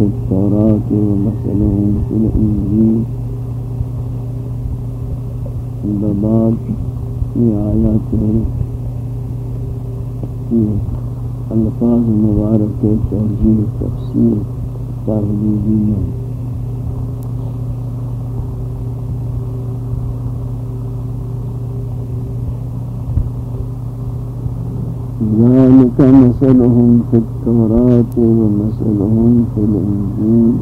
في التوراة ومثلهم في الإنجيل بباب في آيات في الفاظ مباركة توجيه تفسير تغليبية ذلك مثلهم في التوراة ومثلهم في الإنجيل.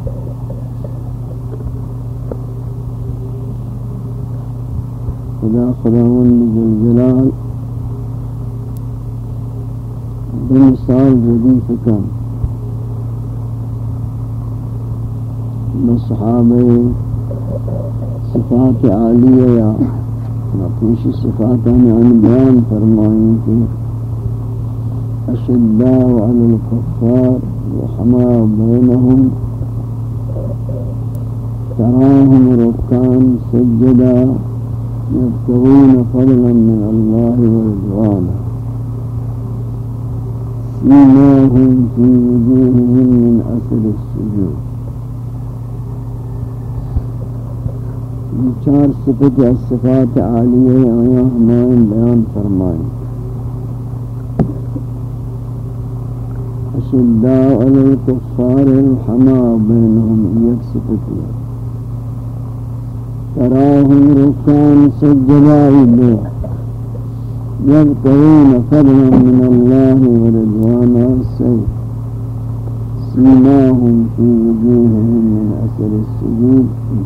خدا خداوند جلال بمثال ردیف کن. بصحابه صفات عالیه یا نقوش صفات عن بیان فرمائیں کہ أشداء على الكفار رحماء بينهم. تراهم ركعا سجدا يبتغون فضلا من الله ورضوانا. سيماهم في وجوههم من أثر السجود. چار صفت الصفات عالیہ آیا ہمائیں بیان فرمائیں۔ أشداء على الكفار الحمى بينهم يكسفتون تراهم ركعا سجدا يبتغون فضلا من الله ورضوانا السيف. سيماهم في وجوههم من أثر السجود إن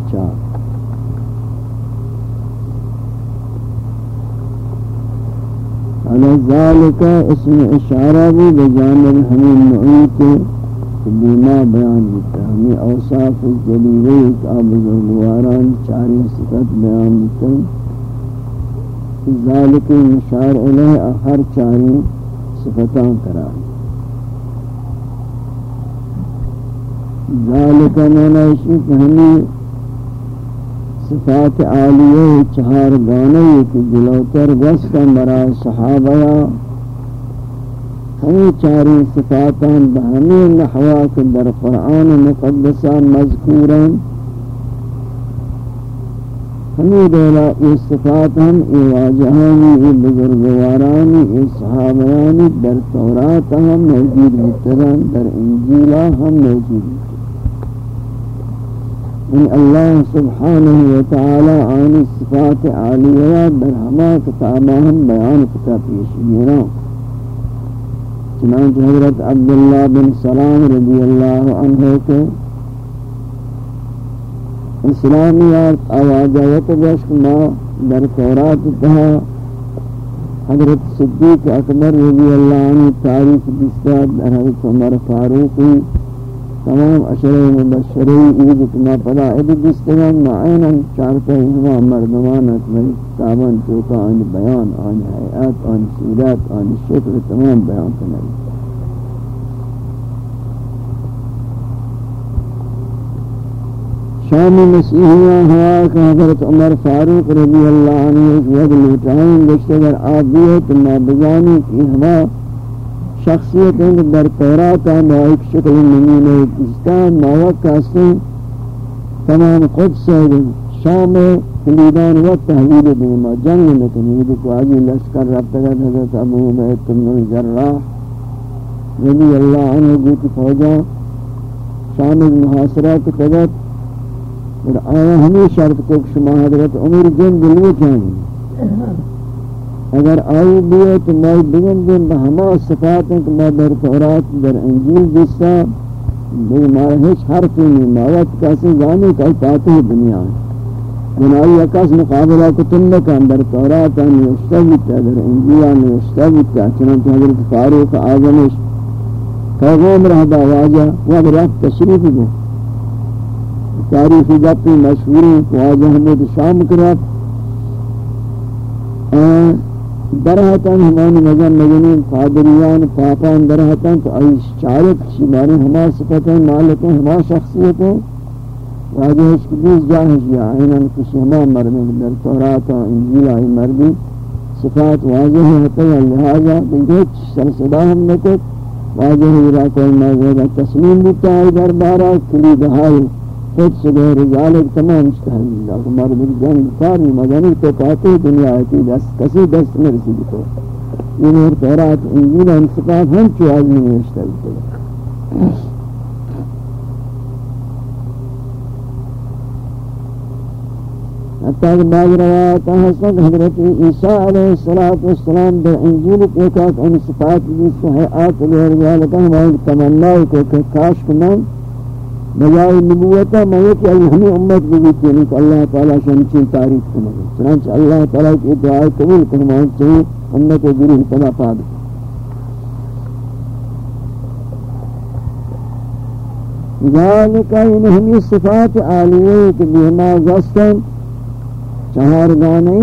على ذلك اسم اشارہ بھی بجانب ہمیں معیت بیما بیان دیتا ہمیں اوصاف جلیلی کا بزرگواران چاری صفت بیان دیتا ذالک مشار علیہ ہر چاری صفتان کرا ذالک معنی اسی کہ ہمیں صفات عالیہ چہار گانے کی جلوتر گستن برای صحابہ ہمیں چاری صفاتان بہمی نحوا کے در قرآن مقدسہ مذکورا ہمیں دولا یہ صفات ہم ای واجہانی ای بزرگوارانی ای صحابیانی، در تورات ہم موجود متدن در انجیلہ ہم موجود متدن ان اللہ سبحانہ وتعالی عن صفات عالیہ در ہما کتابہ ہم بیان کتا پیش میرا۔ چنانچہ حضرت عبداللہ بن سلام رضی اللہ عنہ کے اسلامیات آواجہ گشت ما در تورات تہا حضرت صدیق اکبر رضی اللہ عنہ تاریخ بستاد در حضرت عمر فاروقی تمام اشرے مبشری عید کما پدا عید دستگان معینا چارتا ہوا مردمان اکمری کتابان چوکا آن بیان، آن حیات، آن سیرات آن شکر، تمام بیان کنائی شام مسیحیاں ہوا کہ حضرت عمر فاروق رضی اللہ عنہ ایک وقت لوٹائیں گشتے اگر آپ بھی بجانی کی ہوا شخصیت ہیں کہ در تورات ہم ایک شکل نمونہ پاکستان ماوک کاستے تمام خود سے شام کلیدان و تحویل دیما جنگ نکنی یہ کو آجی لشکر رب تک حضرت ابو بیت بن الجراح رضی اللہ عنہ جو فوجا شام محاصرہ کے تگت اور آیا ہمیں شرط کو شما حضرت عمر جن دلو چاہیں اگر آئی بیئے تو میں بگن دن بہما صفات ہیں کہ میں در تورات در انجیل جسا بے مارا ہیچ حرفی نہیں موت کیسے جانے کا پاتے دنیا جنائی اکاس مقابلہ کو تم نے کہا، در تورات آنی اشتبتا در انجیل آنی اشتبتا چنانچہ حضرت فاروق آزمش پیغام رہا واجہ وہ اگر آپ تشریف دو تاریخی جاتی مشہوری واجہ ہمیں شام کرات درہتاں ہمانی مجن مجنین قادریان پاپان درہتاں تو ای شارت شماری ہما صفتیں مالکیں ہما شخصیتیں واجہ اس کی بیس جاہش یا آئیناً کسی ہما مردیں در توراتا انجیل آئی مردی صفات واضح ہے حتی لہذا بلکہ سلسلہ ہم نکت واجہ ہیرا کوئی موضوع تسلیم بیتا ہے دربارہ کلی دہائی خود سے غیر ذالک تمام استحلیل اللہ مرد جنگ کاری مدنی تو کہتے دنیا کی دست کسی دست مرسی تو یہ نور تورات انجیل ہم صفات ہم چو آدمی میں اشتر حتی کہ بعض روایت حسن حضرت عیسیٰ علیہ السلام در انجیل کو کہا کہ ان صفات جس کو ہے آت لہر ذالکہ ہماری تمنائی کو کہ کاش کنم بجائے نبوت میں کہ ہمیں امت کو بھی کہ اللہ تعالی شان کی تعریف کرے چنانچہ اللہ تعالی کی دعا قبول کرنا چاہیے ہم نے کو گروہ بنا پا دے ذالک ان ہم صفات عالیہ کے بہما زستن چہار گانے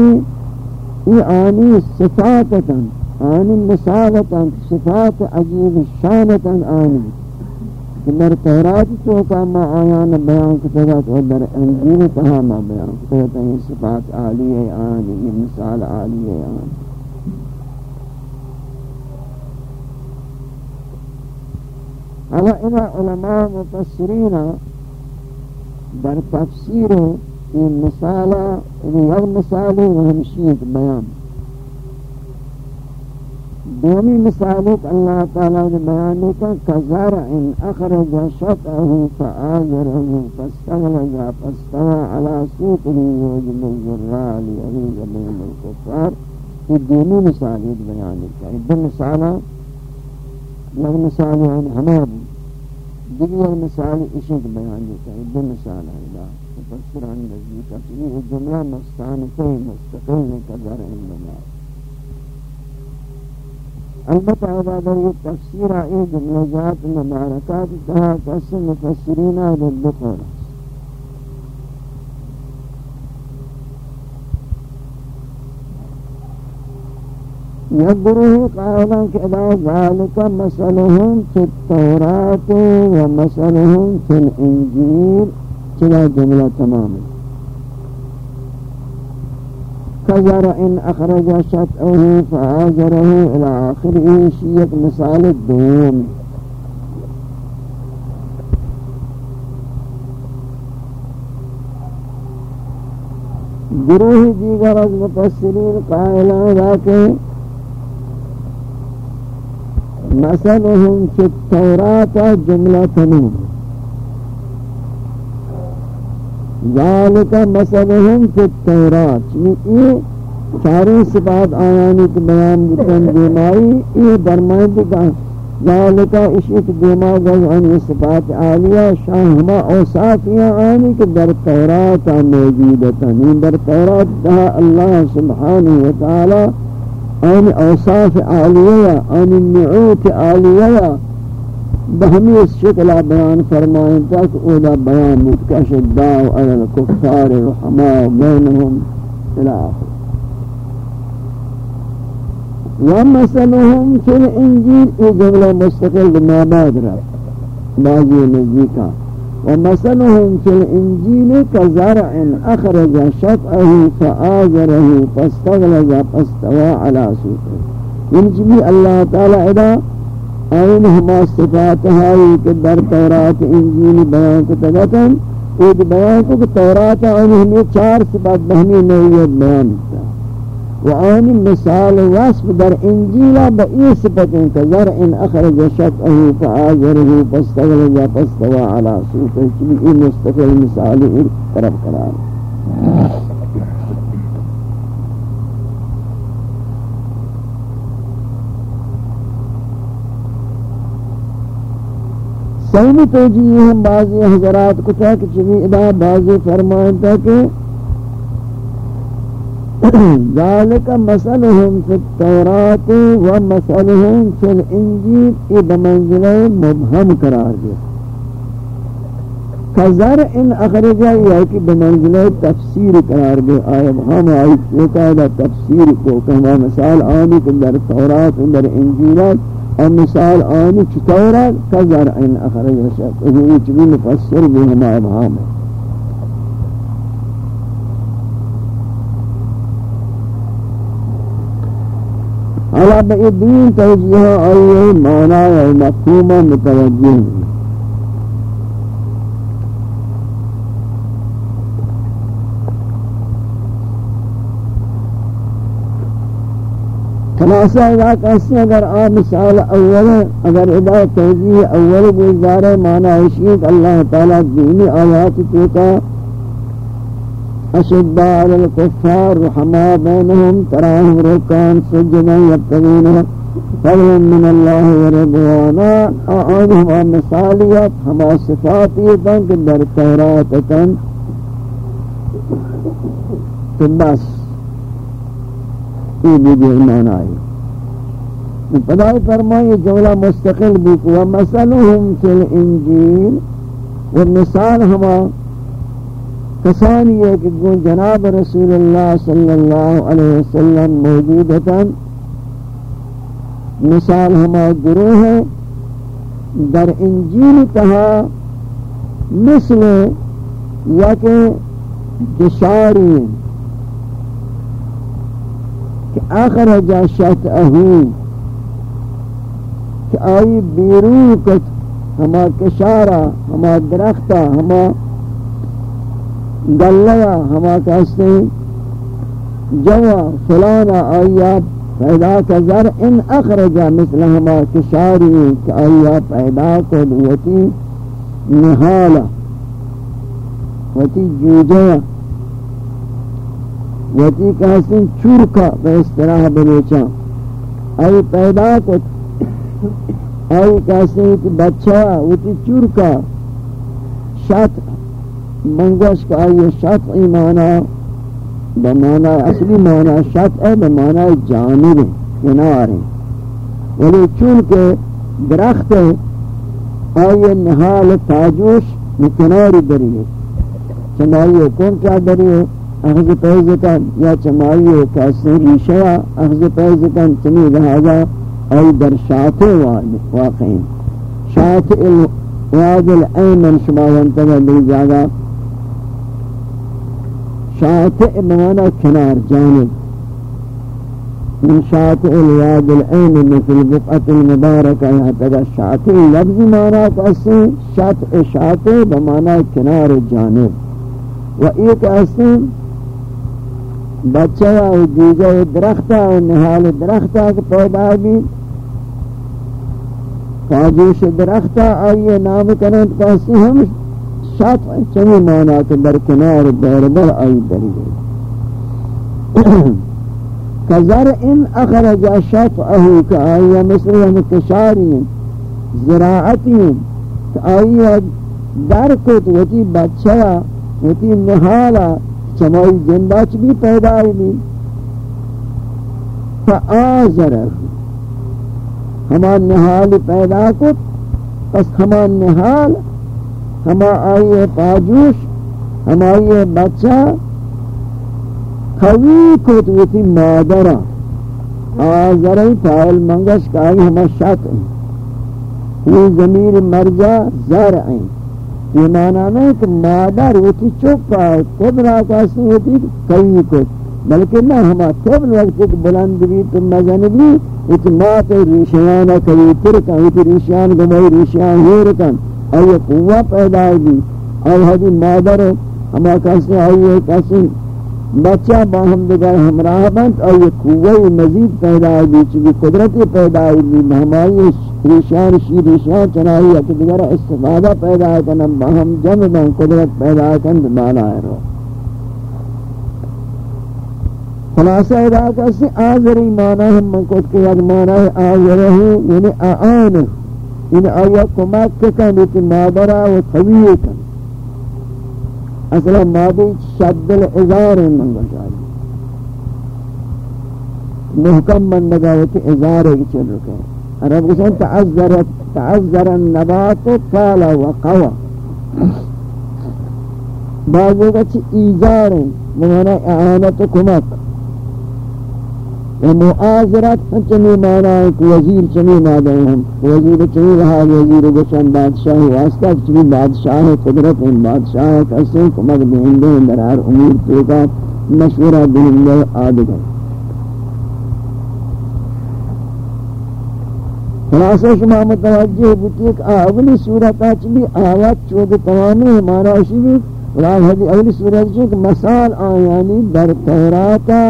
یہ آنی صفاتتن آنی مساوتن صفات عجیب شانتن آنی. کہ در تورات تو آیا نہ بیان کرتا تو اور در انجیل تو ما بیان کرتا ہے یہ صفات عالی ہے آن یہ مثال عالی ہے آن. اما أنا علماء مفسرین در تفسیر این مثال این یک مثالی و همشیت بیان. دومی مثالت اللہ تعالی نے بیان کا کزرع أخرج شطعه فآذره فاستغلظ فاستوى على سوقه يعجب الزراع ليغيظ بهم الكفار. یہ دومی مثالت بیان کا دو مثالہ یک مثال عن حماد دیگر مثال اشک بیان کا دو مثال ہے مفسر عن نزدیک تفسیر جملہ مستان کوئی مستقل قدر علمنا البتہ ادا یہ تفسیر ای جملہ ذات مبارکات تہا قسم مفسرین للبقر يدره قائلا كذا ذلك مثلهم في التوراة ومثلهم في الإنجيل چلا جملہ تمام كزرع أخرج شطعه فآزره إلى آخره شيئة مثال الدوم. گروہ دیگر از مفسرین قائلان راکے مثلهم في التوراة جملة تمام ذالک مثلهم فی التورات. یعنی یہ چاری صفات آیانی کے بیان بکن دیمائی یہ درمائن دیکھا ذالک اشیت دیما گز انی صفات عالیہ شاہما اوصافیاں آنی کہ در تورات موجودتا نہیں یعنی در تورات دہا اللہ سبحانہ وتعالی آنی اوصاف عالیہ آنی نعوت عالیہ بہمی اس شکلہ بیان فرمائیں تک اولا بیان متکش الدعو علی الكفار رحماء بینہم إلى آخر. ومثلهم في الانجيل ای جملہ مستقل ما بعد رفت. بعضی نزدیکا ومثلهم في الانجيل كزرع اخرج شطعه فآزره فاستغلظ فاستوى على سوقه. ينجبي الله تعالى إذا این ہما صفات ہائی کہ در تورات انجیل بیان کو تگتن ایک بیان کو کہ تورات آنی ہمیں چار صفات بہمی نویت بیان تا و آنی مثال وصف در انجیل بئی صفتیں کہ زرع اخرج شطعه فآذره فاستغلظ فاستوى على سوقه چلی مستقل مثال طرف قرار۔ سیمی توجیہ ہم بعضی حضرات کو تھا کہ چمی ادا بعضی فرمائتا کہ ذالک مسئلہم فی التورات و مسئلہم فی الانجیل ای بمنزلہ مبہم قرار دیا۔ کذر ان اخرجہ یہ ہے کہ بمنزلہ تفسیر قرار دیا۔ آئے ہم آئی چوکہ تفسیر کو کہ ہمیں مثال آنی کہ در تورات در انجیلات۔ المثال آنی چطورا کزر این أخرج رشد اگر ایچ بھی مفسر بھی ہما ابہام ہے حالا بئی دین توجیہ آئیے معنی و مفہوم متوجہ خلاصہ ادا کہتے ہیں اگر آپ مثال اول اگر ادا توجیہ اول گزار معنی اشیت اللہ تعالیٰ دینی آیات تو کا اشداء على الكفار رحماء بينهم تراهم ركعا سجدا يبتغون فضلا من الله ورضوانا اعنهم مثاليات ہما صفاتیتاں کہ در توراتتاں تو بس یہ بھی ایمان آئی پدائی فرمائی جملہ مستقل بھی و مثلهم فی الانجیل۔ و مثال ہما کسانی ہے کہ جناب رسول اللہ صلی اللہ علیہ وسلم موجود ہے مثال ہما گروہ ہے۔ در انجیل تہا مثل یا کہ دشاری کہ آخر جا اہو کہ آئی بیرون کت ہما کشارا ہما درختہ ہما گلیا ہما کہتے ہیں جوا فلانا آیا پیدا کا ذر ان اخرجا مثل ہما کشاری کہ آیا پیدا کو دوتی نحالا وتی جوجیا وتی کہتے ہیں چورکا بے استراح بلوچا آئی پیدا کو آئی کہتے ہیں کہ بچہ وتی چورکا شات منگوش کا یہ شط ایمانا بمانا اصلی مانا شط ہے بمانا جانب کنار ہے ولی چونکہ درخت ہے آئیے نحال تاجوش کنار دری ہے چمائیے کون کیا دری ہے اخذ پیزکن یا چمائیے کیسے ریشیا اخذ پیزکن چمی لہذا آئی در شاط واقعی شاط الواد الایمن شما ونتگا لی جاگا شاطئ بمعنى كنار جانب من شاطئ الواد العين في البقعة المباركة يعتقى شاطئ لفظ معنى قصي شاطئ شاطئ بمعنى كنار جانب وإيك أسي بچہ و دیجہ درختہ و نحال درختہ کے پیدا بھی فاجوش درختہ آئیے نام کنند کسی ہم شاط چمی مانا کہ در کنار دور بر آئی دری کذر ان اخرج شطعه کہ آئی مثل ہم کشاری زراعتی کہ آئی در کت وتی بچہ وتی نحالا چمائی جندہ چ بھی پیدا ہوئی۔ فآزرہ ہما نحال پیدا کت پس ہما نحال ہما آئیے پاجوش، ہما آئیے بچہ۔ خوی کو توتی مادرہ آزرہی فائل منگش کا آئی ہما شک۔ ہیں یہ ضمیر مرجع زرعی یہ معنی نہیں کہ مادر ہوتی چپا قدرہ کاسی ہوتی خوی کو بلکہ نہ ہما طبل وقت ایک بلند بھی تم مزن بھی۔ اتمات ریشیانہ کبھی ترکن اتمات ریشیان گمائی ریشیان ہی ہیرکن آئی قوہ پیدا ہوئی۔ اور حدی مادر، ہما کسی آئی کسی بچہ باہم دگر ہمراہ بند، اور یہ قوہ مزید پیدا ہوئی، چونکہ قدرت پیدا ہوئی ہماری ریشان شیر ریشان چنائی ہے کہ دیگر استفادہ پیدا ہے کہ باہم جمع بند قدرت پیدا کن بمانا ہے۔ رو خلاصہ ادا کسی آذری مانا ہم منکوت کے یک مانا ہے آذرہی یعنی آآنہ ان یعنی آیا کمک کن لیکن مادرہ و طویل کن۔ اصلا مادی شد الازار منگا شاید محکم من نگاوتی ازار ایک چل رکھے۔ رب قسم تعذرت تعذر النبات قال وقوى. بعضو کا إيجار ایزار ہیں مانا اعانت و کمک یا معاذرت چمی مانا ہے کہ وزیر چمی مادے ہیں وزیر كمي رہا وزیر گشن بادشاہ واسطہ چمی بادشاہ قدرت ہیں در ہر امور پیدا مشورة بهم دیں آدھ خلاصہ شما متوجہ بودی ایک اولی صورت چلی آیت چود تمامی ہمارا اسی بھی راہ حدی اولی صورت چلی مثال آیانی در توراتا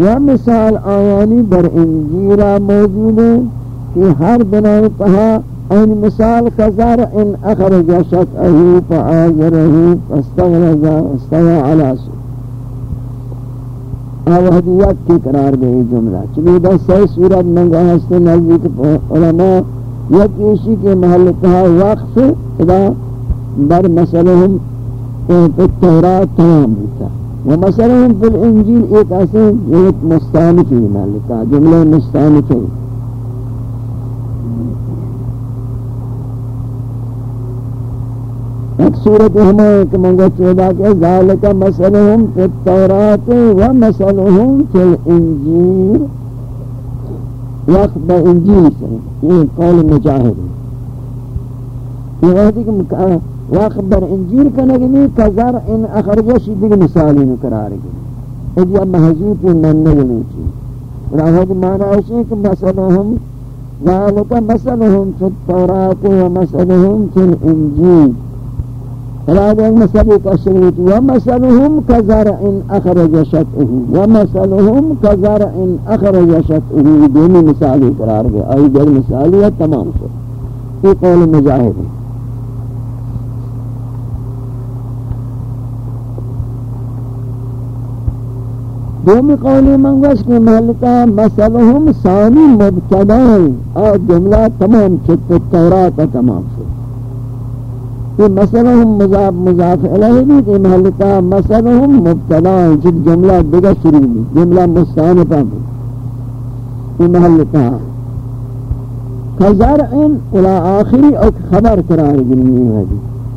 و مثال آیانی در انجیرہ موجود ہے کہ ہر بنائی پہا ان مثال کزار ان اخرج شطعه فآجره فاستغرز استوى على سوء آوہدیت کی قرار دے جملہ۔ چلی بس سی صورت منگا ہستے نزدیک علماء یک ایشی کے محل کہا وقف ادا بر مسئلہم التورات تمام ہوتا۔ ومسئلہم فی الانجیل ایک ایسے ایک مستانفی محل کہا، جملہ مستانفی ایک صورت ہمیں کہ منگا چودا کہ ذالک مسئلہم فی التورات و مسئلہم فی الانجیر وقت با انجیل سے. یہ قول مجاہد یہ وقت کہ وقت بر انجیل کا نگمی کذر ان اخرجشی دیگه مثالی نکرار گئی ادیا محضوب من نگلی چی راہد معنی ہے کہ مسئلہم ذالک مسئلہم فی التورات و مسئلہم فی الانجیل. فلا مسألة الشريط ومثلهم كزرع أخرج شطئه. ومثلهم كزرع أخرج شطئه. دوني مثالي قرار أي غير مثالي تمام شد. في قول مجاهد. دومی قولی منگوش کہ محلتا مثلهم ثانی مبتدائیں اور جملہ تمام شد. التورات تمام شد. کہ مثلهم مضاف مضاف الیہ بھی کہ محلتا مثلهم مبتلا جد جملہ دیگا شروع بھی جملہ مستانفہ بھی۔ کہ محلتا کزرع الى آخری اور خبر قرار گرنی ہے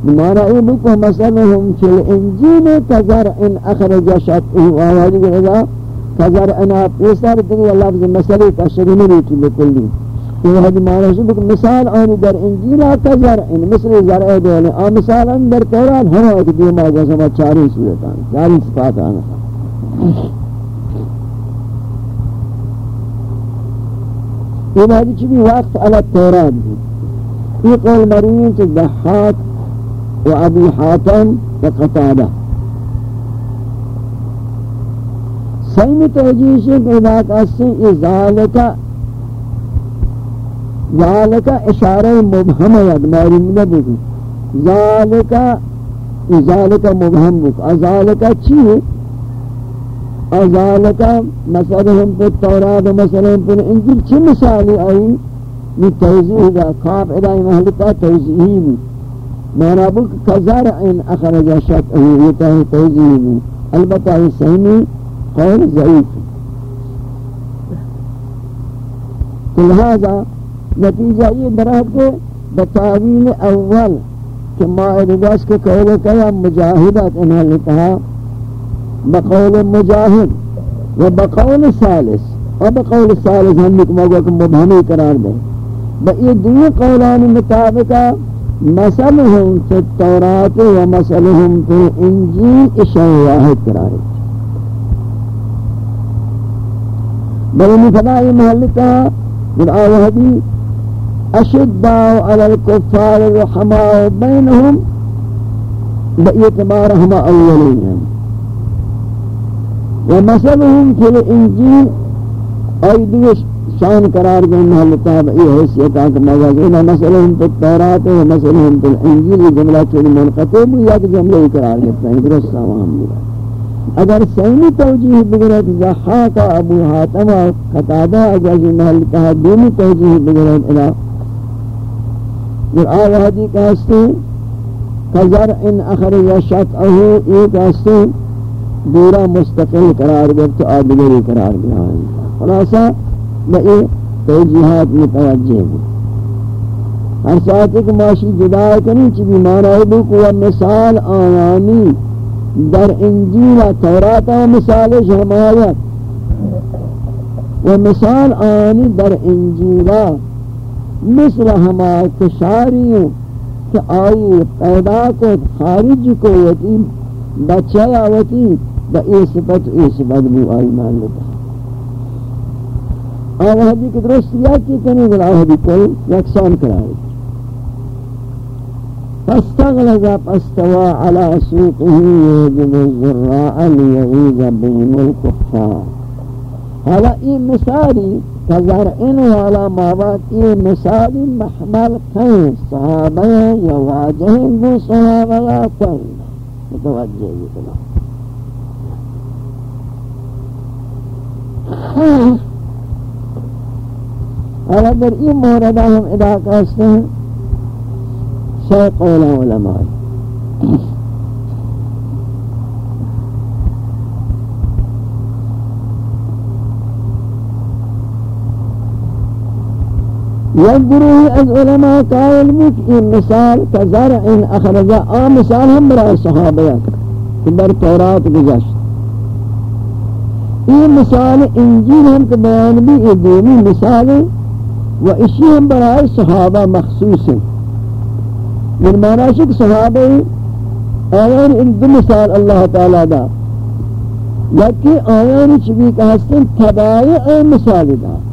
بمعنى ايه بكو مثلهم في الانجيل كزرع اخرج شطه وهذه كذا كزرع پیسر دیگه لفظ مسئله تشریح نمیتی بکلی یہ حد معنی ہے کہ مثال آنی در انجیل آتا زرعین مثل زرع دولی آن مثال آنی در ہم آئی کہ دیما جیسا ما چاری صورت آنی چاری صفات آنی یہ بہتی چلی وقت علی توران بھی یہ قول مرین کہ دحاق و ابی حاتم و قطادہ سیمی توجیہ سے کہ اذا کسی ازالکہ ذالک اشارہ مبہم ہے ماری نبی ذالک ذالک مبہم بک۔ ذالک چی ہے؟ ذالک مثلا ہم مثلهم في التوراة ومثلهم في الانجيل چی مثالی آئی؟ یہ توضیح دا، خواب ادائی محلتا توضیحی بھی مانا بک۔ کزرعن اخرج شطعه یہ توضیحی بھی البتہ یہ سہمی قول ضعیف۔ لہذا نتیجہ یہ برات کے بتاویل اول کہ مائر دس کے قول کیا مجاہدت انہوں نے کہا، بقول مجاہد و بقول ثالث۔ و بقول ثالث ہم نکمہ کو کہ مبہمی قرار دیں۔ بئی دوی قولان مطابقہ مثلهم فی التورات و مثلهم فی الانجیل اشیاء واحد قرار دیں بلنی فلائی محلتا من آوہدی اشداء على الكفار رحماء بينهم باعتبار هم اولين ومثلهم في الانجيل ايدي شان قرار دیں محلتا یہ حیثیت آنکہ مغازینا مثلهم في التورات ومثلهم في الانجيل یہ جملہ چھوڑی منقطع بھی یا کہ جملہ قرار دیتا ہے درست ہاں، ساوام ملا اگر سینی توجیح بگرد زحاق ابو حاتم قطادہ اگر محلتا دونی توجیح بگرد الہ اور آوہدی کہستے کذر ان اخرج شطعه ایک کہستے دورا مستقل قرار گرت آدگری قرار گیا خلاصہ بئی توجیحات متوجہ بھی ہر ساتھ ایک معاشی جدا کنی چی بھی مانا ہے کو مثال آیانی۔ در انجیل توراتا مثال شمایت و مثال آیانی در انجیلہ مثل ہما کشاری کہ آئی پیدا کو خارج کو یتیم بچہ آوتی با ای صفت ای صفت بھی آئی مان لیتا آوہدی کی درست یا کی کنی گل آوہدی کل یکسان کرائے فاستغلظ فاستوى على سوقه يجب الزراء ليغيظ بهم الكفار هذا اي مثالي كزرعين وعلى مابات اي مثالي محمل كين صحابة يواجهين بو صحابة كين متوجه يقول اور در این مورد ہم ادا کرتے ہیں سی قول علماء. یک گروہی از علماء قائل بود مثال كزرع این اخرجا آ مثال هم رأي الصحابة كبر توراة تورات این مثال انجیل هم که بیان بی این دومی مثال و اسی هم برای صحابه مخصوص ہے من معنی کہ صحابه آیان این دو مثال اللہ تعالی دا یکی آیان چی بھی کہستن تبایع مثال دا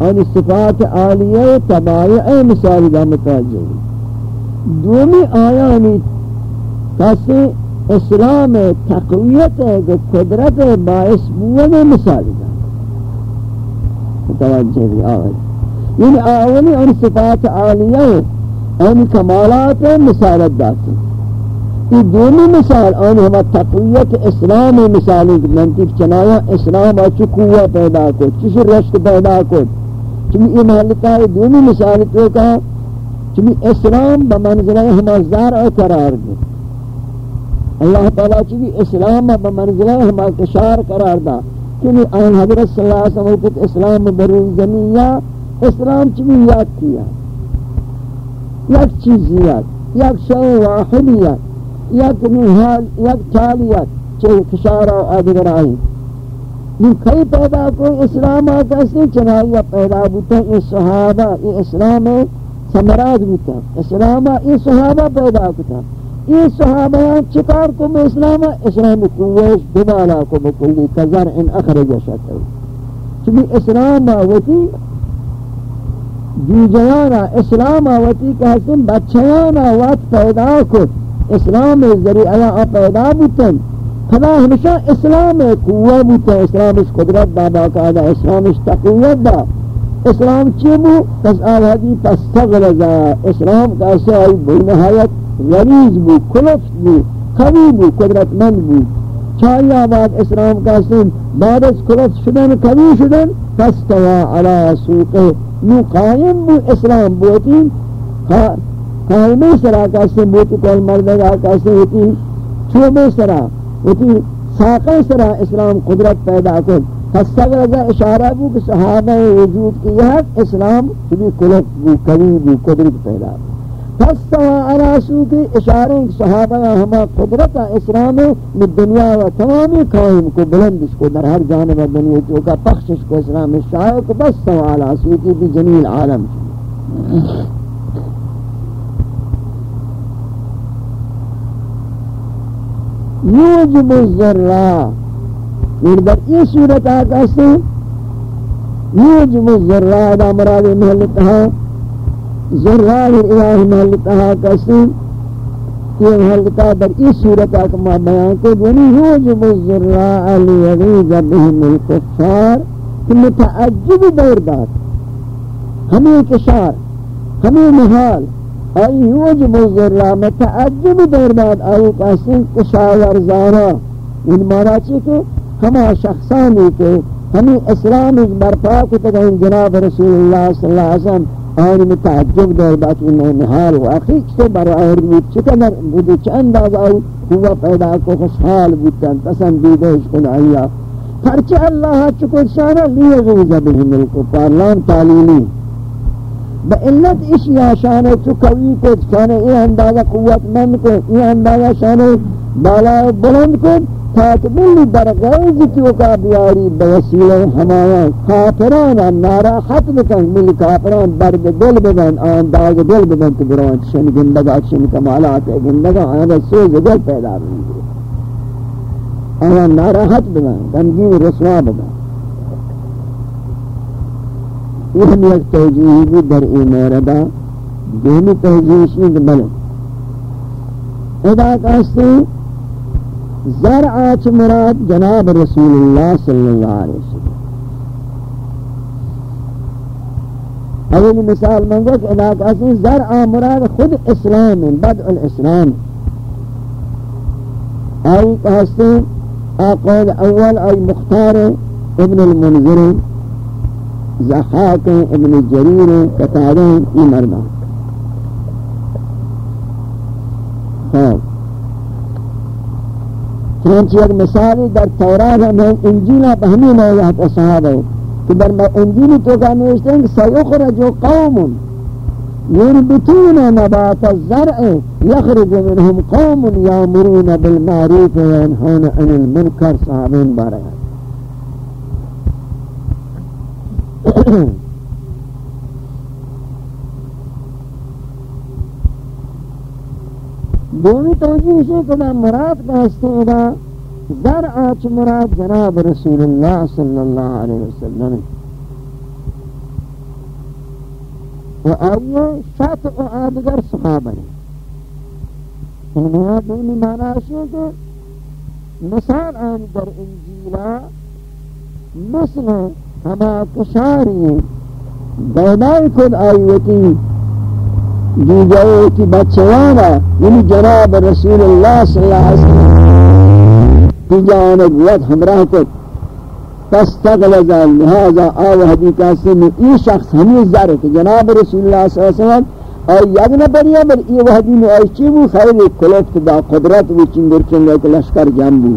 ان صفات عالیہ تبایع مثال دا متوجہ دومی آیانی کسی اسلام تقویت کہ قدرت باعث بود مثال دا متوجہ بھی آواز یعنی آولی ان صفات عالیہ ان کمالات مثالت داتی یہ دونی مثال ان ہما تقویت اسلام مثالی منطق چنایا اسلام اچھو قوہ پیدا کو چیز رشت پیدا کو چمی یہ محلتا ہے دونی مثال تو کہا چمی اسلام بمنزلہ ہما زار قرار دے۔ اللہ تعالیٰ چلی اسلام بمنزلہ ہما کشار قرار دا کیونی آن حضرت صلی اللہ علیہ وسلم کہ اسلام برون زمینیا اسلام چلی یاد کیا یک چیزیت یک شو واحدیت یک نحال یک چالیت چلی کشار و آدگر آئی یہ کئی پیدا کوئی اسلام آتا سے چنائیہ پیدا بوتا ہے یہ صحابہ، یہ اسلام سمراد بوتا اسلام یہ صحابہ پیدا کتا یہ صحابیان چکار کو میں اسلام اسلام قوش دمالا کو مکلی کذر ان اخرج شکر چونکہ اسلام آوتی جوجیانا اسلام آوتی کہ حسن بچیانا وقت پیدا کت اسلام ذریعہ پیدا بوتن خدا ہمیشہ اسلام قوہ بوتا اسلام اس قدرت بابا کا دا اسلام اس تقویت دا اسلام چی بو پس آوہدی پس تغلزا اسلام کا سائی بو نہایت غریز بو کلفت بو قوی بو قدرت مند بو چاہیے آباد اسلام کا سن بعد از کلفت شدن قوی شدن فستوا علا سوقه نو قائم بو اسلام بوتی قائمی سرا کا سن بوتی کل مردگا سن ہوتی چوبے سرا. ہوتی ساقے سرا اسلام قدرت پیدا کر فستغر اگر اشارہ بو کہ صحابہ وجود کی یہ اسلام بھی کلفت بو قوی بو قدرت پیدا کر فستوى على سوق اشارے صحابہ ہما قدرت اسلام میں دنیا و تمام قائم کو بلند اس کو در ہر جانب دنیا جو کا پخشش کو اسلام شائع کو بس سوا على سوق بھی جمیل عالم۔ یوجب الذرہ یہ یعنی در یہ صورت آتا سے یوجب الذرہ دا مراد محلتہا زرار الہ محلتہا کسی یہ محلتہ در اس صورت آکما بیان کو یعنی یوجب الزراع لیغیز بهم الکفار۔ کہ متعجب دور داد ہمیں کشار، ہمیں محال آئی یوجب الزراع متعجب دور داد آئی کسی کشاور زارا ان مانا چی کہ ہما شخصانی کے ہمیں اسلام برپا کو تک ہم جناب رسول اللہ صلی اللہ علیہ وسلم. آن متعجب در باقی میں نحال و اخیق سے برائر بود چکر بودی چند آزاو ہوا پیدا کو خوشحال بودتن پسندیدش کن آیا پرچہ اللہ چکر شانا لیے غیظ بهم الکفار تعلیلی با علت اشیاء شانا چکوی کو شانا یہ اندازہ قوت مند کو یہ اندازہ شانا بالا بلند کو تاک بلی در غیظ کیوں کا بیاری بوسیلہ ہمایا کافران ناراحت بکن ملی کافران درد دل بدن آن داغ دل بدن تو بران شن گندگا شن کمالات گندگا، آن سوز دل پیدا بگی آن ناراحت بدن غمگین رسوا بدن یہ ہم یک توجیہ بھی در ای موردہ دینی توجیہ شید بلے ادا زرعات مراد جناب رسول اللہ صلی اللہ علیہ وسلم. اولی مثال منگو کہ ادا کہستے زرع مراد خود إسلام بدع الإسلام. آئی کہستے آقود أول آئی مختار ابن المنظر زحاق ابن جریر قطارین ای مردان خواب چنانچہ ایک مثالی در تورات ہے میں انجیلہ بہمی نویات صحابہ کہ در انجیلی تو کا نوشتے ہیں کہ سیخرج قوم يربطون نبات الزرع يخرج منهم قوم يامرون بالمعروف وينهون عن المنكر صحابين بارك دومی توجیہ سے کہ مراد بہستے ادا در آچ مراد جناب رسول اللہ صلی اللہ علیہ وسلم۔ و آئیے شاعت و آدگر صحابہ ہیں۔ انہاں دومی معنی ہے کہ مثال آن در انجیلہ مثل ہما کشاری بیدائی خود آئیوتی دیجائے کی بچوانا یعنی جناب رسول اللہ صلی اللہ علیہ وسلم، کی جانب ود ہمراہ کو تستغلظا لہذا آو حدیقہ سے میں ای شخص ہمیں زر کہ جناب رسول اللہ صلی اللہ علیہ وسلم اور یاد نہ بڑھیا بل ای وحدی میں آئی چیبو خیر کلوکت دا قدرت وی چندر چنگا لشکر جنبو۔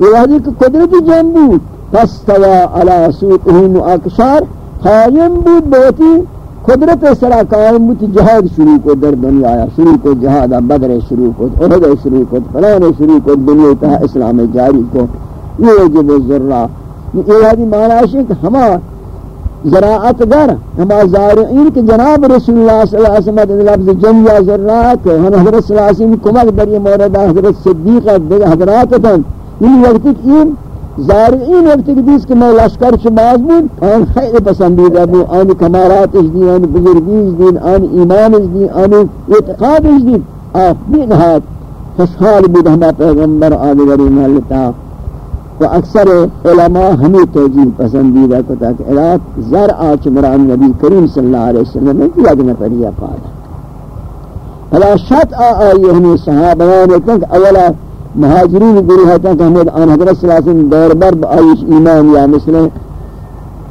یہ وحدی کہ قدرت جنبو۔ تستوى على سوقه مؤكشار قائم بود بوتی قدرت سرا قائم بود، جہاد شروع کو در دنیا آیا، شروع کو جہاد بدر شروع کو احد شروع کو فلان شروع کو دنیا تہا اسلام جاری کو یہ وجب الزرع یہ ہادی معنی ہے کہ ہما زراعت گر ہما زارعین کہ جناب رسول اللہ صلی اللہ علیہ وسلم لفظ جنیا زراعت ہم حضرت صلی اللہ علیہ وسلم کمک در یہ مورد حضرت صدیق حضرات تن یہ وقت کہ زارعین وقت دیس کہ میں لشکر شماز بود، آن خیلی پسندید ابو آن کمارات اس دی آن بزرگی اس دی آن ایمان اس دی آن اعتقاد اس دی آف بھی نہات خوشحال بود ہما پیغمبر آدھگری محلتا و اکثر علماء ہمیں توجیح پسندیدہ کو تاکہ علاق زر آچ مران نبی کریم صلی اللہ علیہ وسلم نے کیا گنا پڑیا پادا فلا شت آ آئی ہمیں صحابیان کہ اولا مہاجرین گروہ ہے کہ ہمیں آن حضرت صلی اللہ علیہ وسلم دور بر آئیش ایمان یا مثل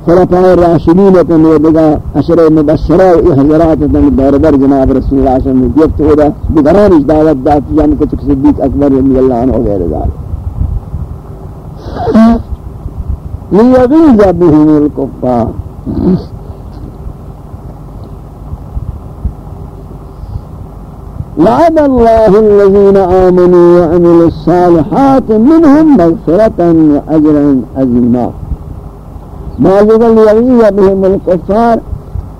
خلفاء راشدین ہے میں دیگا عشر مبشرہ ای حضرات ہے دور بر جناب رسول اللہ صلی اللہ علیہ وسلم گفت ہو رہا بگران اس دعوت داتی یعنی کچھ صدیق اکبر رضی اللہ عنہ وغیر ذالک۔ لیغیظ بهم الکفار۔ وعد الله الذين آمنوا وعملوا الصالحات منهم مغفرة وأجرا عظيما. ما يقول يغيظ بهم الكفار؟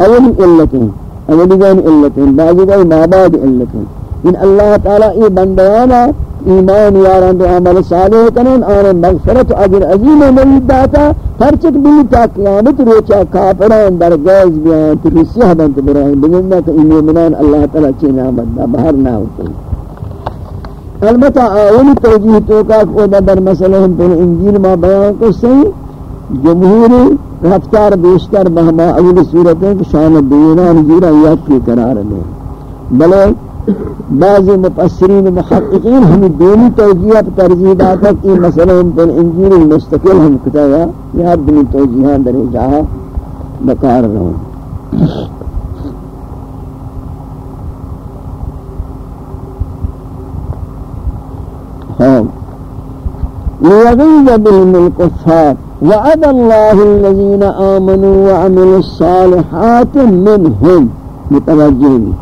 أول إلتين أول إلتين بعد ما بعد إلتين إن الله تعالى إيه بندوانا ایمان یاران دو عمل صالح کنن، آن مغفرت و عجر عظیم مرید داتا پرچک بھی تا قیامت روچا کافران در گوز بیان، تکی سیح بنت براہیم بگننا کہ این مومنان اللہ تعالی چی نعمت دا بہر نہ ہوتے البتہ آولی توجیح توکا کو در مسئلہ ہم پر انجیل ما بیان کو صحیح جمہوری رفتار بیشتر بہما اولی صورتیں کہ شان دینان جیرہ یک کی قرار دیں۔ بلے بعض مفسرین محققین ہمیں دونی توجیہ پر ترجیح داتا کہ مسئلہ ہم پر انجیل المستقل ہم کتایا یہ ہر دنی توجیہ در جاہا بکار رہا ہاں ليغيظ بهم الكفار وعد الله الذين آمنوا وعملوا الصالحات منهم متوجهين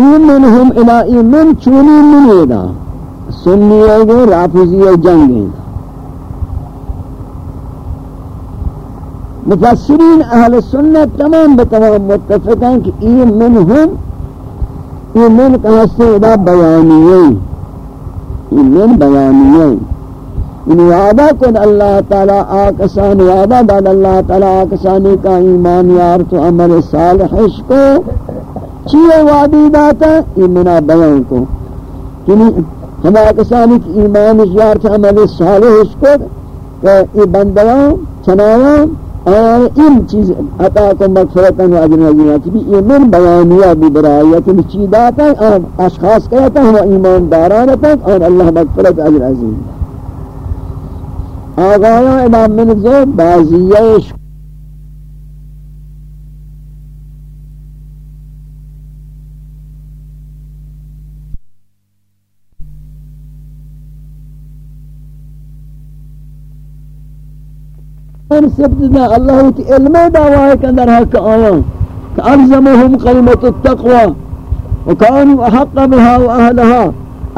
منهم الى من چونی منیدا سنی ہے رافضی جنگ ہے مفسرین اہل سنت تمام بتمام متفق ہیں کہ یہ منہم یہ من کہاں سے ادا بیانیے یہ من بیانیے ان وعدہ کن اللہ تعالی، آکسان وعدہ داد اللہ تعالی، آکسانی کا ایمان یار تو عمل صالحش کو۔ چیئے وعدی داتا ایمنا بیان کو یعنی ہم آکسانی کی ایمان یار تو عمل صالحش کو کہ یہ بندیاں چنایاں اور ان چیز عطا کو مغفرتا و اجر عظیم کہ بھی ایمان بیانیہ بھی برائیہ کہ چیز داتا ہے اشخاص کہتا ہم ایمان داران تک اور اللہ مغفرت اجر عظیم. آغایا ادا من زو بازیش ان سبتنا اللہ کی علم دعوائے کے اندر حق آیا، کہ الزمهم قلمت التقوى وكانوا احق بها واهلها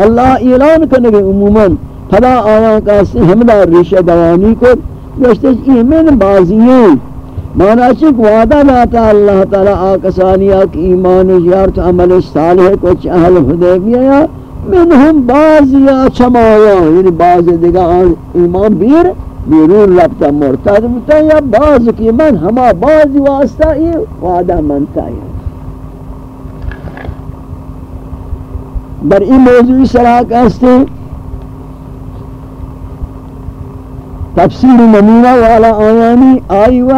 اللہ اعلان کرنے عموماً، فلا آیا کا ہمدہ ریشہ دوانی کو گوشتے ایمن بازییں مانا چک وعدہ لاتا اللہ تعالی آکسانیہ کی ایمان جارت عمل صالح کو چاہل حدیبیہ منہم بازیہ چمایا اچھا یعنی باز دیگا ایمان بیر۔ بیرون رفتا مرتد بتا یا باز کی من ہما باز واسطہ یہ وعدہ منتا ہے بر این موضوعی سراک استے تفسیر نمینہ والا آیانی آئی و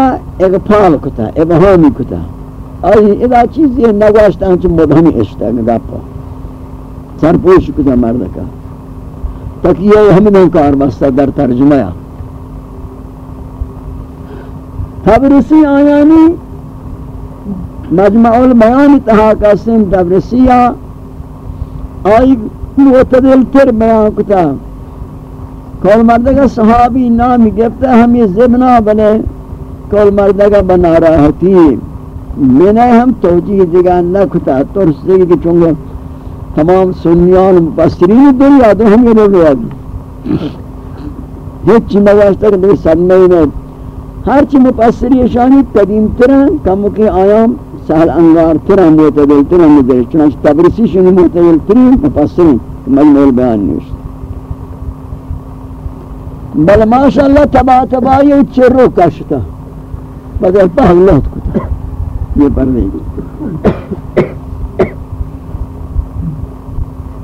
اغفال کتا ابہامی کتا. آئی ادا چیز یہ نگواشتا ہنچ مبہمی اشتا نگا پا سرپوش کتا مرد کا تک یہ ہمیں کار بستا در ترجمہ تبرسی آیانی مجمع البیان تہا کا سن تبرسیہ آئی معتدل تر بیان کتا۔ کول مردگا صحابی نامی گفتا ہم یہ زبنا بلے کول مردگا بنا رہا میں نے ہم توجیہ دیگا نہ کتا ترس دیگی کہ چونگا تمام سنیان مپسرین دنیا دو ہم یہ لوگ آگی۔ ہیچ چی مگاشتا کہ میری صدمہ ہی نہیں ہر چی مپسری شانی قدیم ترن، کم کہ آیام سہل انگار ترن، معتدل ترن مدر چنانچہ تبرسی شنی معتدل ترین مپسرین مجموع بیان نیست. بل ماشاءاللہ تبا تبا یہ چرو کشتا. بگر پہلوت کتا. یہ پر نہیں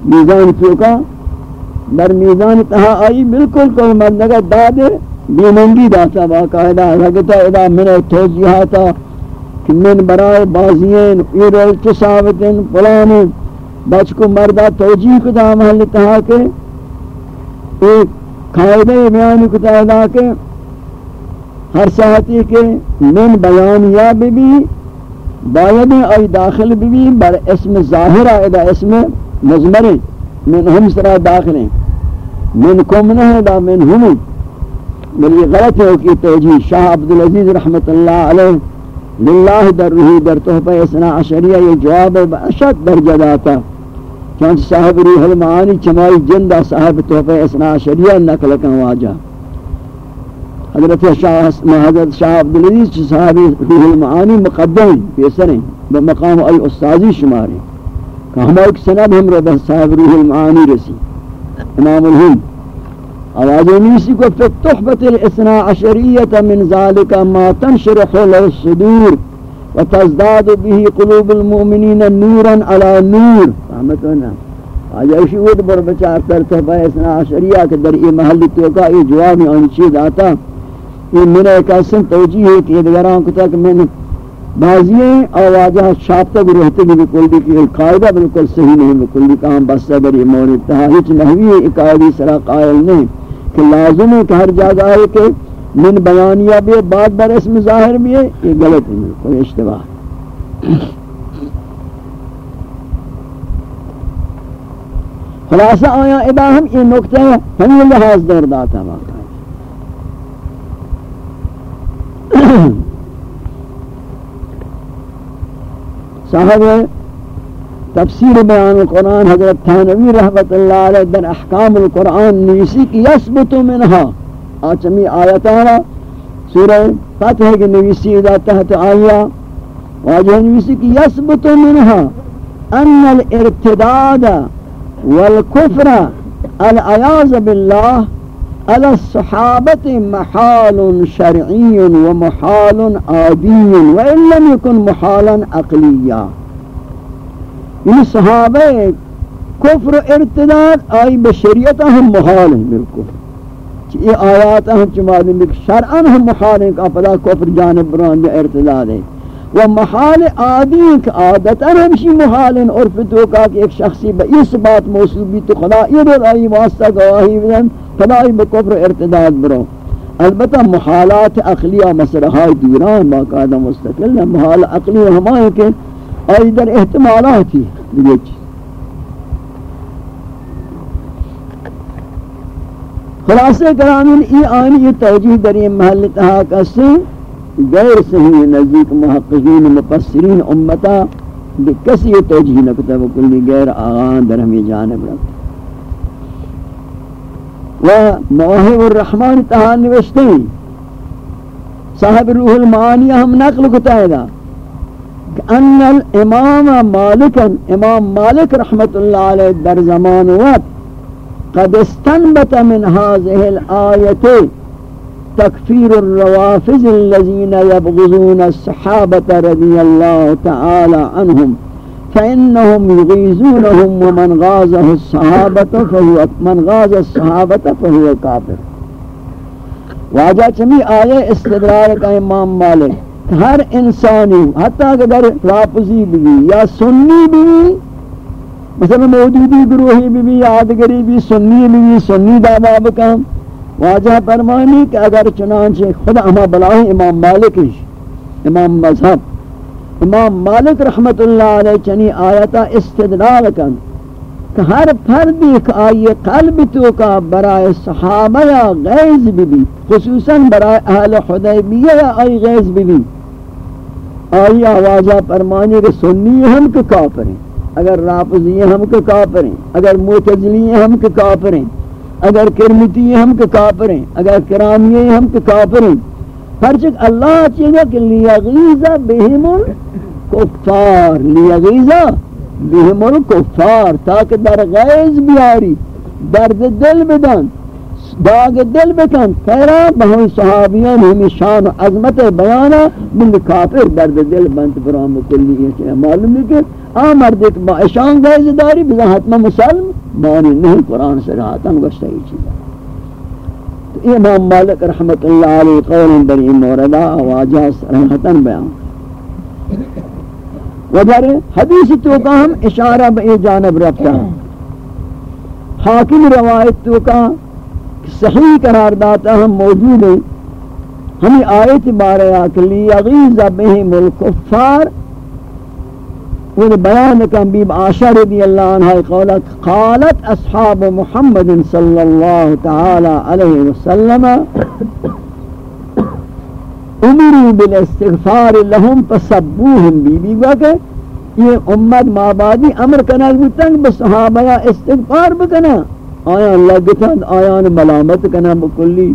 میزان چوکا در میزان تہا آئی بالکل کوئی مردگا دادے بیمنگی داتا، باقاعدہ رگتا ادا من توجیحاتا کہ من برائے بازیین ایرل چساوتن فلانی بچ کو مردہ توجیح کتا، محل تہا کے ایک قائدہ بیانی کتا ادا کے ہر ساعتی کے من بیان یا بی بی باید ای داخل بی بی بر اسم ظاہرہ ادا اسم مزمری من ہم سرا داخلیں۔ من کم نہ دا من ہمیں بلی غلط ہے کہ توجیہ شاہ عبدالعزیز رحمت اللہ علیہ للہ در روحی در تحفہ اسنا عشریہ یہ جواب اشد درجہ داتا چونچہ صاحب روح المعانی چمائی جندہ صاحب تحفہ اسنا عشریہ نقل کن واجہ۔ حضرت شاہ حضرت شاہ عبدالعزیز صاحب روح المعانی مقدم پیسریں بمقام الاستاذی شماریں کہ ہمارے سند ہم رب صاحب روح المعانی رسی۔ امام الہند۔ اوازنیسی کو فی التحبت الاسنا عشریت من ذالک ما تنشرح له الصدور وتزداد به قلوب المؤمنین نورا على نور. فهمتونا آج ایشی ود بر بچار تر تحبہ اسنا عشریہ کہ در ای محلی توقع ای جوابی آنی چید آتا یہ من ایک اسن توجیہ ہے کہ یہ دگران کو تک من بعضی آواجہ شاپتا بھی رہتے بھی بکل بھی کہ قائدہ بالکل صحیح نہیں بکل بھی کہاں بس در مورد. تہا ہیچ نحوی ایک قائدی سرا قائل نہیں کہ لازم ہے کہ ہر جگہ آئے کہ من بیانیہ بھی بعد بر اسم ظاہر بھی ہے، یہ غلط ہے، کوئی اشتباہ خلاصہ آیا، ادا ہم یہ نکتہ ہے، ہم یہ لحاظ دار داتا واقع صاحب تفسیر بیان القرآن حضرت تھانوی رحمت اللہ علیہ در احکام القرآن نویسی کی یثبت منہا۔ آچمی آیتانا، سورہ فتح کی نویسی ادا تحت آیا واجہ نویسی کی یثبت منہا۔ ان الارتداد والکفر العیاض باللہ على الصحابة محال شرعي ومحال عادي وإن لم يكن محالا عقليا یعنی يعني صحابة کفر و ارتداد آئی بشریت ہم محال ہیں بالکل یہ آیات ہم چمادن بک شرعن ہم محال ہیں کہ پدا کفر جانب بران دے ارتداد ہے و محال عادی ہیں کہ عادتا ہمشی محال ہیں عرف تو کا کہ ایک شخصی با اس بات موصول بھی تو خدا یہ دل آئی واسطہ گواہی بدن، خدا آئی بکفر ارتداد بران۔ البتہ محالات اقلیہ مسئلہائی دوران باقاعدہ مستقل محال اقلیہ ہمائے کہ آئی در احتمالات ہی دیگے چیز خلاصے کرامین ای آنی یہ توجیح در یہ محل تہا کسی غیر صحیح نزدیک محققین مپسرین امتا کسی یہ توجیح نکتا وہ کلی غیر آغان در ہمیں جانب رکھتا و مواہب الرحمن تہا نوشتے صاحب روح المعانی ہم نقل کتا ہے ان الامام مالکا امام مالک رحمت اللہ علیہ در زمان وقت قد استنبت من هذه الآية تكفير الروافز الذين يبغضون الصحابة رضي الله تعالى عنهم، فإنهم يغيزونهم ومن غازه الصحابة فهو، من غاز الصحابة فهو كافر. واجہ چمی آئے استدرار کا امام مالک ہر انسانی، حتیٰ اگر رافضی بھی یا سنی بھی، مثلا موجودی گروہی بھی یادگری بھی، سنی بھی سنی دعویٰ بکم واجہ فرمانی کہ اگر چنانچہ خدا ہما بلاہی امام مالک امام مذہب، امام مالک رحمت اللہ علیہ چنی آیتا استدلال کن، کہ ہر فرد ایک آئی قلب تو کا برائے صحابہ یا غیظ بھی بھی، خصوصاً برائے اہل حدیبیہ یا آئی غیظ بھی بھی۔ آئی آوازہ فرمانی کہ سنی ہم کہ کافر ہیں۔ اگر رافضی ہم کے کافر ہیں، اگر معتزلی ہم کے کافر ہیں، اگر کرمتی ہم کے کافر ہیں، اگر کرامی ہم کے کافر ہیں۔ پرچک اللہ چاہیے کہ لیغیظ بہم الکفار۔ لیغیظ بہم الکفار تاکہ در غیظ بیاری، درد دل بدن داغ دل بکن خیرہ بہن صحابیان ہمیں شان و عظمت بیانا من کافر درد دل بند برام کلی یہ ہے معلوم ہے کہ آ مرد ایک با اشان غیز داری بزا حتما مسلم بانی نہیں قرآن سے رہاتا گشتا ہی چیزا تو امام مالک رحمت اللہ علیہ قول بری موردہ واجہ رحمتا بیان۔ وجر حدیث تو کا ہم اشارہ بے جانب رکھتا ہوں حاکم روایت تو کا صحیح قرار داتا ہم موجود ہیں۔ ہمیں آیت بارے آکلی یغیظ بہم الکفار وہ بیان کن بیب عاشر رضی اللہ عنہ قولت قالت اصحاب محمد صلی اللہ تعالی علیہ وسلم، امروا بالاستغفار لهم فسبوهم بی بی کہ یہ امت مابادی امر کنا بتنگ ہاں بصحابہ استغفار بکنا۔ آیا اللہ گتند آیان ملامت کنا بکلی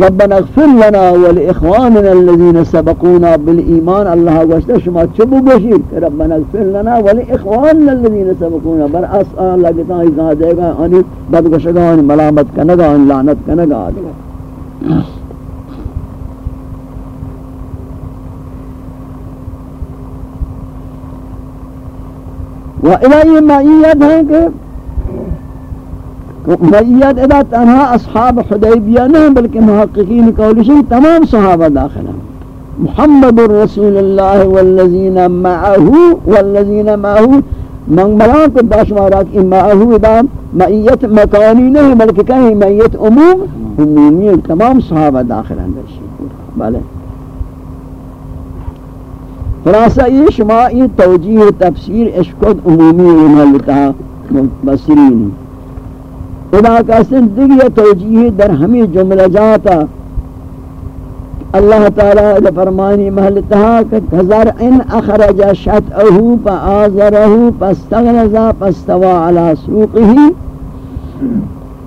ربنا اغفر لنا ولإخواننا الذين سبقونا بالإيمان. الله واشتا شما چبو بشیر. ربنا اغفر لنا ولإخواننا الذين سبقونا. بر اس اللہ کتا ایزا دے گا آنی بدگشگا آنی ملامت کنگا آنی لعنت کنگا آنی و الہی معیت ہیں کہ میت ادا تنہا أصحاب حدیبیہ نہیں بلکہ محققین قولشی تمام صحابہ داخل محمد الرسول اللہ والذین معہو والذین معہو من بلان کو داشمارا کہ معہو ادا معیت مکانی نہیں بلکہ کہیں معیت عموم عمومی تمام صحابہ داخل ہیں بلے خلاصہ یہ شما یہ توجیہ تفسیر اشکت عمومی محلتہ مبصرین خدا کا سندگی توجیہ در ہمیں جملہ جاتا. اللہ تعالی فرمانی محل تہا کہ ہزار ان اخرج شتعہو پا آزرہو پستغنزا پستوا علی سوقہی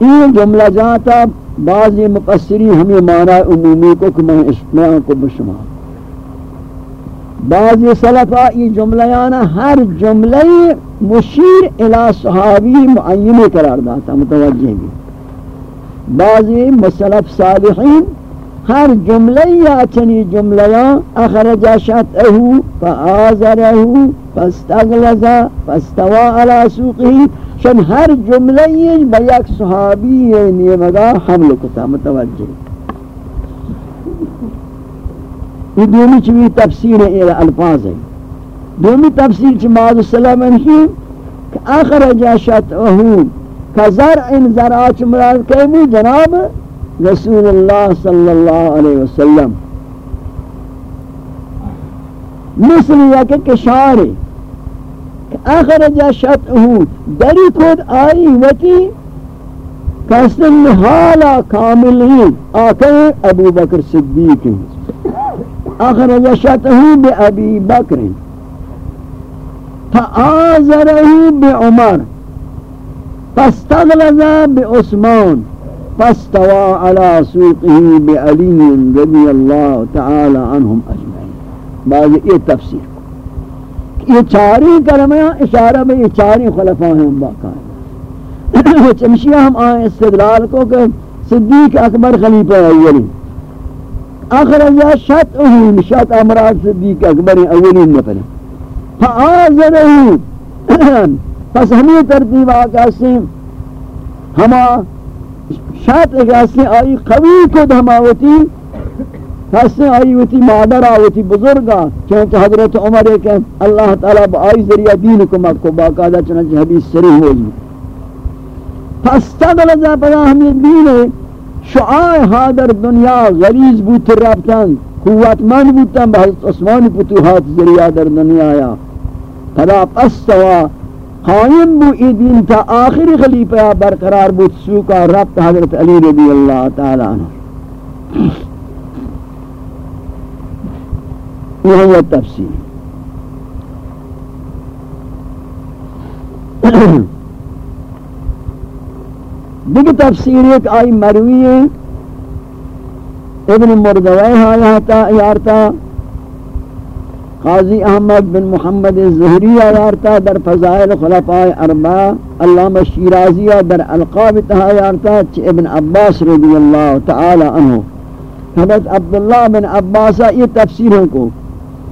یہ جملہ جاتا بعضی مقصری ہمیں معنی عمومی کو کہ میں کو بشما بعضی صلفہ یہ جملہ یانا ہر جملہ مشیر الى صحابی معینی قرار داتا متوجہ بھی بعضی مسلف صالحین ہر جملہ یا چنی جملہ اخرج شطعه فآزره فاستغلظ فاستوى على سوقه شن ہر جملہ یہ بیک صحابی یہ نیمگا حمل کتا متوجہ یہ دومی چوی تفسیر ہے الفاظ ہے دومی تفسیر چی ماذا السلام انہی کہ آخر اخرج شطعه کزرع زرعات مراد کہمی جناب رسول اللہ صلی اللہ علیہ وسلم مثل یک کشاری اخرج شطعه دری کود آئی وتی کسن حالا کاملی آکر ابو بکر صدیق اخرج شطعه بی ابی بکر. فآزره بی فاستغلظ بعثمان فاستوى على سوقه بعلي رضي الله تعالى عنهم اجمعين بعض یہ تفسیر. یہ چاری کلمہ، اشارہ میں یہ چاری خلفاء ہیں. باقاعدہ چمشیہ ہم آئیں استدلال کو کہ صدیق اکبر خلیفہ اولی. آخر یا شت اہی شت امراض صدیق اکبر اولین نفر فآذرہو پس ہمیں ترتیب آقا سے ہما شاید ایک ایسی آئی قوی کو دھماوتی ایسی آئی ہوتی مادر آوتی بزرگا چونکہ حضرت عمر کہ اللہ تعالیٰ با آئی ذریعہ دین کو مکو باقاعدہ، چنانچہ حدیث سریح ہوئی پس تغل جا پدا ہمیں دین ہے۔ شعاع حاضر دنیا غریز بوت رابطان قوت من بوتن بحضرت عثمان پتوحات ذریعہ در دنیا آیا پدا پستوا قائم بو ای دین تا آخری خلیفہ برقرار بود. سوکا ربط حضرت علی رضی اللہ تعالی عنہ. یہ ہے تفسیر دیکھ تفسیر ایک آئی مروی ہے۔ ابن مردوی ہاں آیاتا یارتا قاضی احمد بن محمد زہری آیارتا در فضائل خلفاء اربع علامہ شیرازی در القاب تہا آیارتا چھ ابن عباس رضی اللہ تعالی عنہ۔ حضرت عبداللہ بن عباس یہ تفسیروں کو۔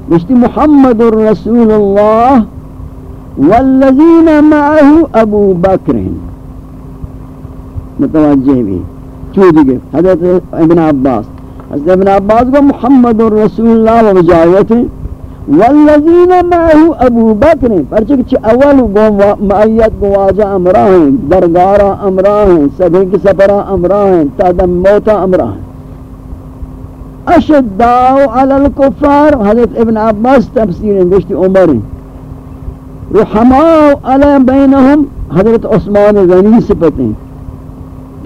مشتی محمد الرسول اللہ والذین معه ابو بکر۔ ہیں متوجہ بھی چو دیگے حضرت ابن عباس۔ حضرت ابن عباس کو محمد الرسول اللہ و بجایت والذین معه ابو بکر پرچہ کہ اول معیت گواجہ امراہ ہیں۔ درگارہ امراہ ہیں۔ سبھی کی سفرہ امراہ ہیں۔ تادم موتا امراہ ہیں۔ اشداء علی الکفار۔ حضرت ابن عباس تفسیر گشتی عمر ہیں۔ رحماء علی بینہم۔ حضرت عثمان غنی سپتیں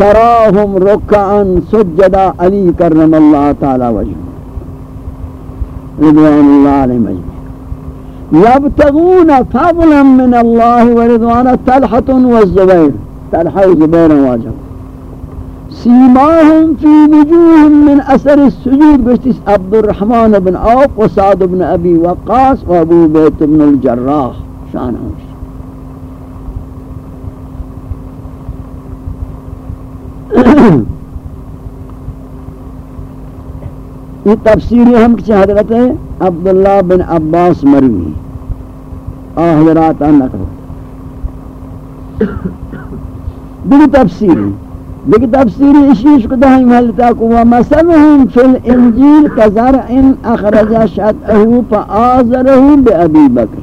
تراہم رکعا سجدہ علی کرم اللہ تعالی وجہ رضوان اللہ علیہ مجمع یبتغون فضلا من اللہ ورضوانا تلحت والزبیر تلحہ زبیر واجب۔ سیماهم فی وجوہم من اثر السجود۔ گشتیس عبد الرحمن بن عوف و سعد بن ابی وقاس و ابو بیت بن الجراح۔ شان ہمشی یہ تفسیری ہم کچھ حضرت عبداللہ بن عباس مروی آ، حضرات نقل۔ دیکھ تفسیری دیکھ تفسیری اشیش کو دہائی محلتا کو وَمَسَلُهُمْ فِي الْإِنجِيلِ كَزَرْعٍ أَخْرَجَ شَتْأَهُ فَآزَرَهُ بِأَبِي بَكْرِ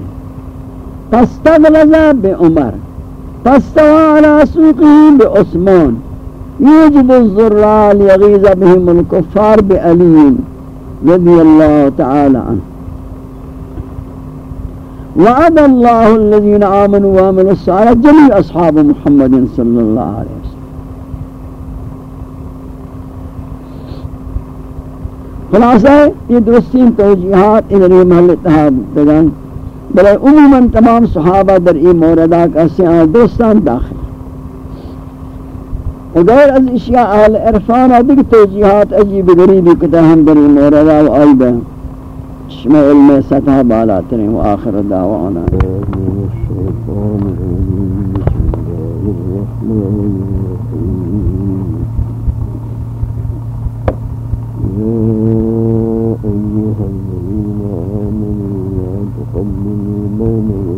فَاسْتَغْلَزَ بِعُمَرِ۔ فَاسْتَوَى عَلَى سُوقِهِ بِعُثْمَانِ۔ يجب الزرال يغيظ بهم الكفار بأليم رضي الله تعالى عنه وعد الله الذين آمنوا وعملوا الصالحات جميع أصحاب محمد صلى الله عليه وسلم. خلاصہ یہ درستین توجیحات ان لی محل اتحاب دگان، بلے عموماً تمام صحابہ در ای موردہ کا سیاں دوستان داخل غیر از اشیاء أهل عرفان دیگر توجیهات عجیب غریبی کتا ہم در این مورد و آئی شما علم سطح بالا و آخر دعوانا. يا أيها الذين آمنوا لا تقدموا بين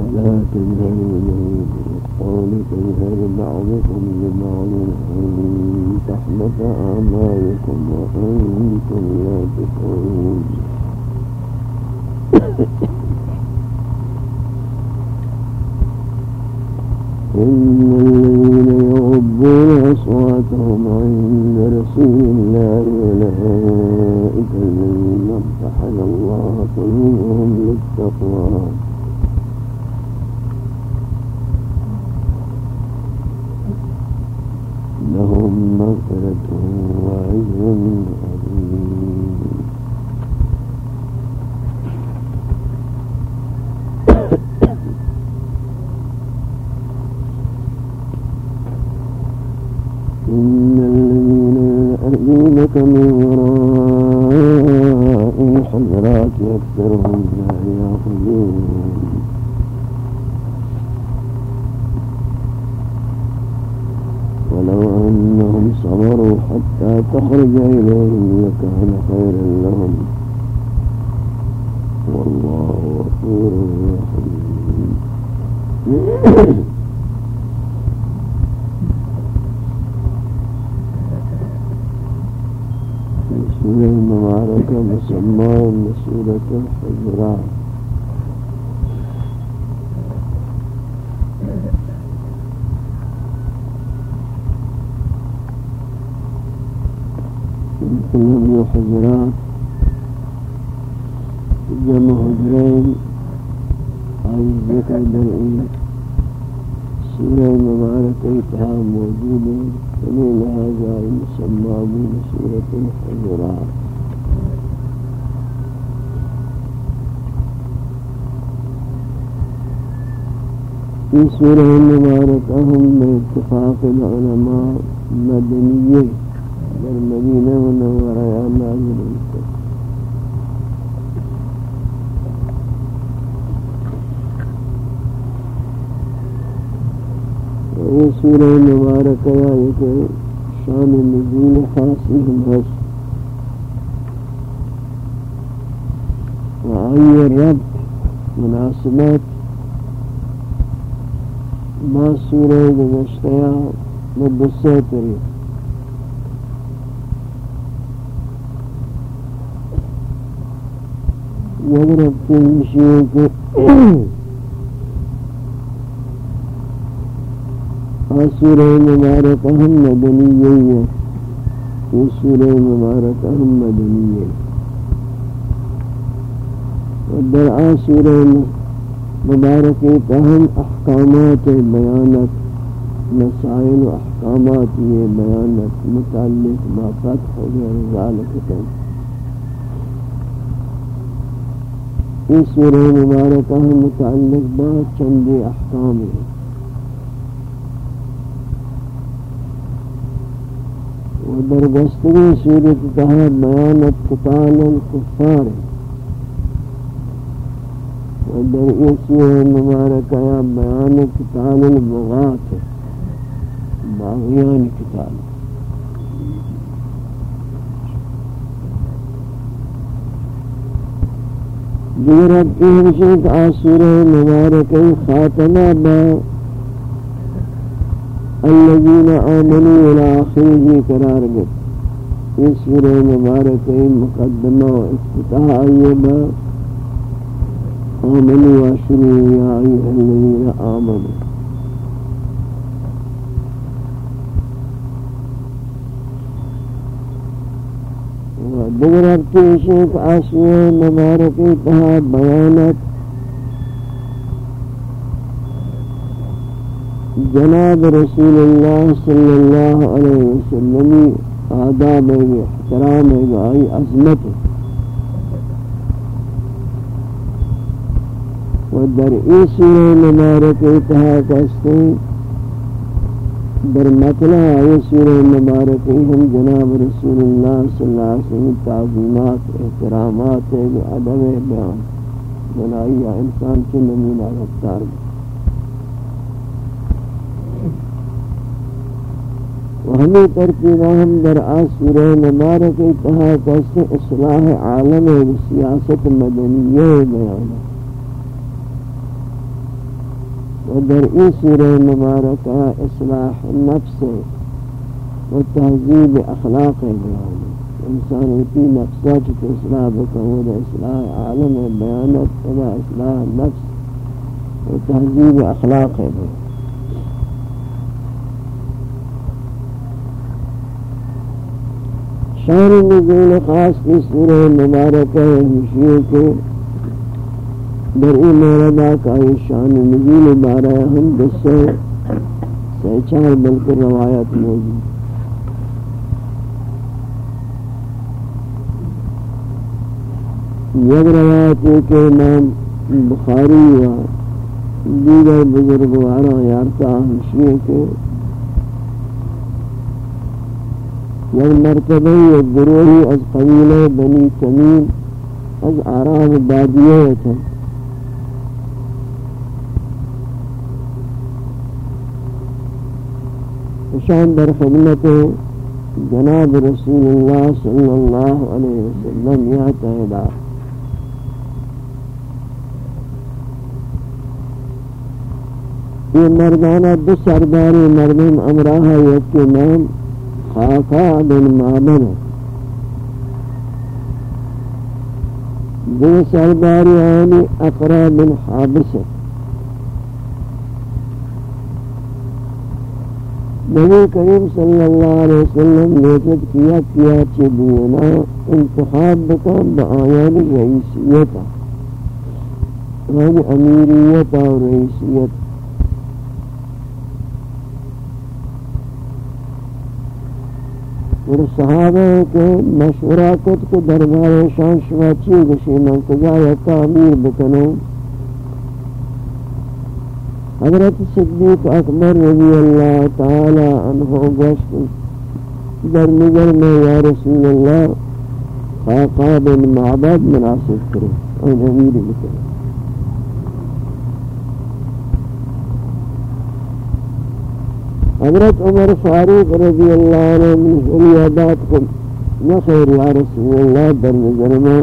ولا تنهروا له بالقول تنهر بعضكم لبعض أن تحبط أعمالكم وأنتم لا تشعرون إن الذين يغضون أصواتهم عند رسول الله أولئك الذين امتحن الله قلوبهم للتقوى لهم مغفرة وعزم. السمات ما سورة دمشقيا مبساتري طريق يضرب كل سورة مباركة هم مدنية وسورة مباركة هم مدنية والدرعاء سورة مباركة ہے در مبارک تہم احکامات بیانت، مسائل و احکامات یہ بیانت، متعلق ما فتح غیر ذالک تن یہ سورہ مبارک متعلق با چند احکام ہے در گستگی صورت تہا بیانت قتال الكفار و در ایسی مبارکہ یا بیان قتال البغات باغیان قتال دیگر اب این بشید آسور مبارکہ خاتمہ با الذين آمنوا إلى آخره قرار گئے اس سورہ مبارک مقدمہ و افتتاح ایبا آمنوا واشروا يا أيها الذين آمنوا. ودگر ارتی شیخ آسوہ مبارکی تہا بیانت. جناب رسول اللہ صلی اللہ علیہ وسلم آداب احترام و آئی عظمت. و در ای سورہ مبارک اتحا کستے در مطلع آئی سورہ مبارکی ہم جناب رسول اللہ صلی اللہ علیہ وسلم تعظیمات، احترامات و عدم بیان. بنائی انسان کی نمونہ رفتار و ہمیں ترکیبہ ہم در آ سورہ مبارکی تہا اصلاح عالم و سیاست مدنیہ بیان. ودر در المباركة سوره اصلاح النفس و اخلاق الانسان انسان في نفسا کی اصلاح بکود اصلاح عالم البيانات إلى اصلاح النفس و اخلاق بیان شان نزول خاص في سورة مبارکه ہے در این مورد کا شان نزول بارہ ہم دسے سے چار بلکہ روایت موجود. یک روایت ہے کہ امام بخاری و دیگر بزرگوارا یارتا ہمشیئے کہ یک مرتبہ یک گروہی از قبیلہ بنی تمیم از آرام بادیہ تھا شان در خدمت جناب رسول اللہ صلی اللہ علیہ وسلم یا تہدا۔ یہ مردانہ دو سرداری مردم امراہ یک کے نام خاقا بن معبن دو سرداری آنی اقرا بن حابس ہے۔ نبی کریم صلی اللہ علیہ وسلم نیتت کیا کیا چی دینا انتخاب بکن با آیان رئیسیتا یعنی امیریت اور رئیسیت. اور صحابہ کے مشورہ کت کو دربار شان شما چی گشی، من کجا یکا امیر بکنوں حضرت صدیق اکبر رضی اللہ تعالی عنہ گوشت در نظر میں یا رسول اللہ خاقا بن معبد مناسب کرو. اور امیر بکر. حضرت عمر فاروق رضی اللہ عنہ من حلیادات کو نخیر یا رسول اللہ در نظر میں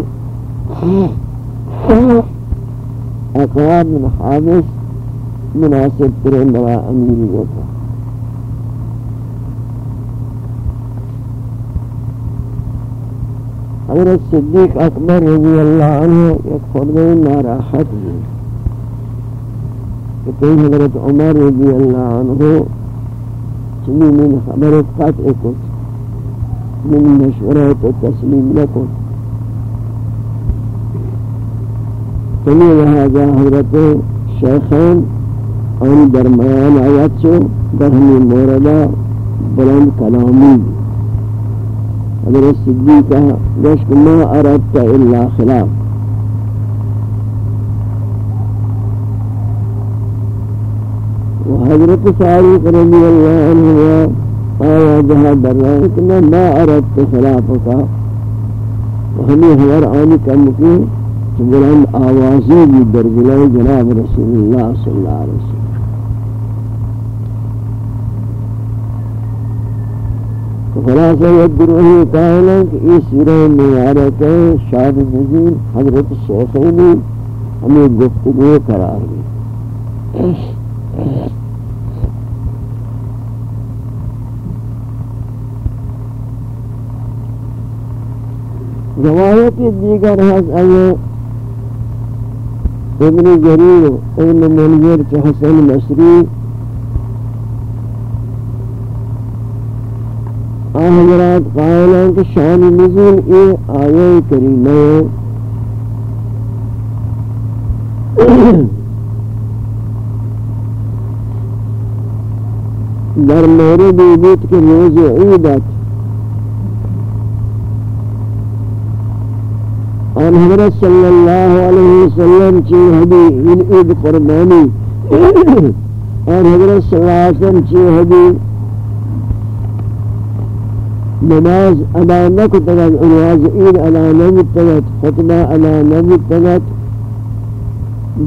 اقواب بن حابس مناسب ترین برا امیر ہوتا حضرت صدیق اکبر رضی اللہ عنہ ایک خردہ ناراحت ہوئی کہ کوئی حضرت عمر رضی اللہ عنہ چلی من خبر قطع کت من مشورت تسلیم لکت چلی لہذا حضرت ان درمیان آیات چو در ہمیں موردہ بلند کلامی. حضرت صدیقہ گشک ما اردت الا خلاف وحضرت فاروق رضی اللہ عنہ آیا جہاں در رہا کہ میں ما اردت خلافکا وہمیں حضر آنی کم کی بلند آوازی بھی در بلند جناب رسول اللہ صلی اللہ علیہ وسلم۔ خلاصہ یہ قائل ہے کہ اس سورہ مبارک شاد نزول حضرت شیخینی ہمیں گفتگو قرار دی روایت دیگر ایو ابن جریر ابن منیر حسن مصری حضرات قائل ہیں کہ شان نزول اے آیے کریمہ در مورد عیدت کے روز عیدت اور حضرت صلی اللہ علیہ وسلم چی حدی عید قربانی. اور حضرت صلی اللہ علیہ وسلم چی حدی نماز ادا نکتگت انواز عید ادا نکتگت خطبہ ادا نکتگت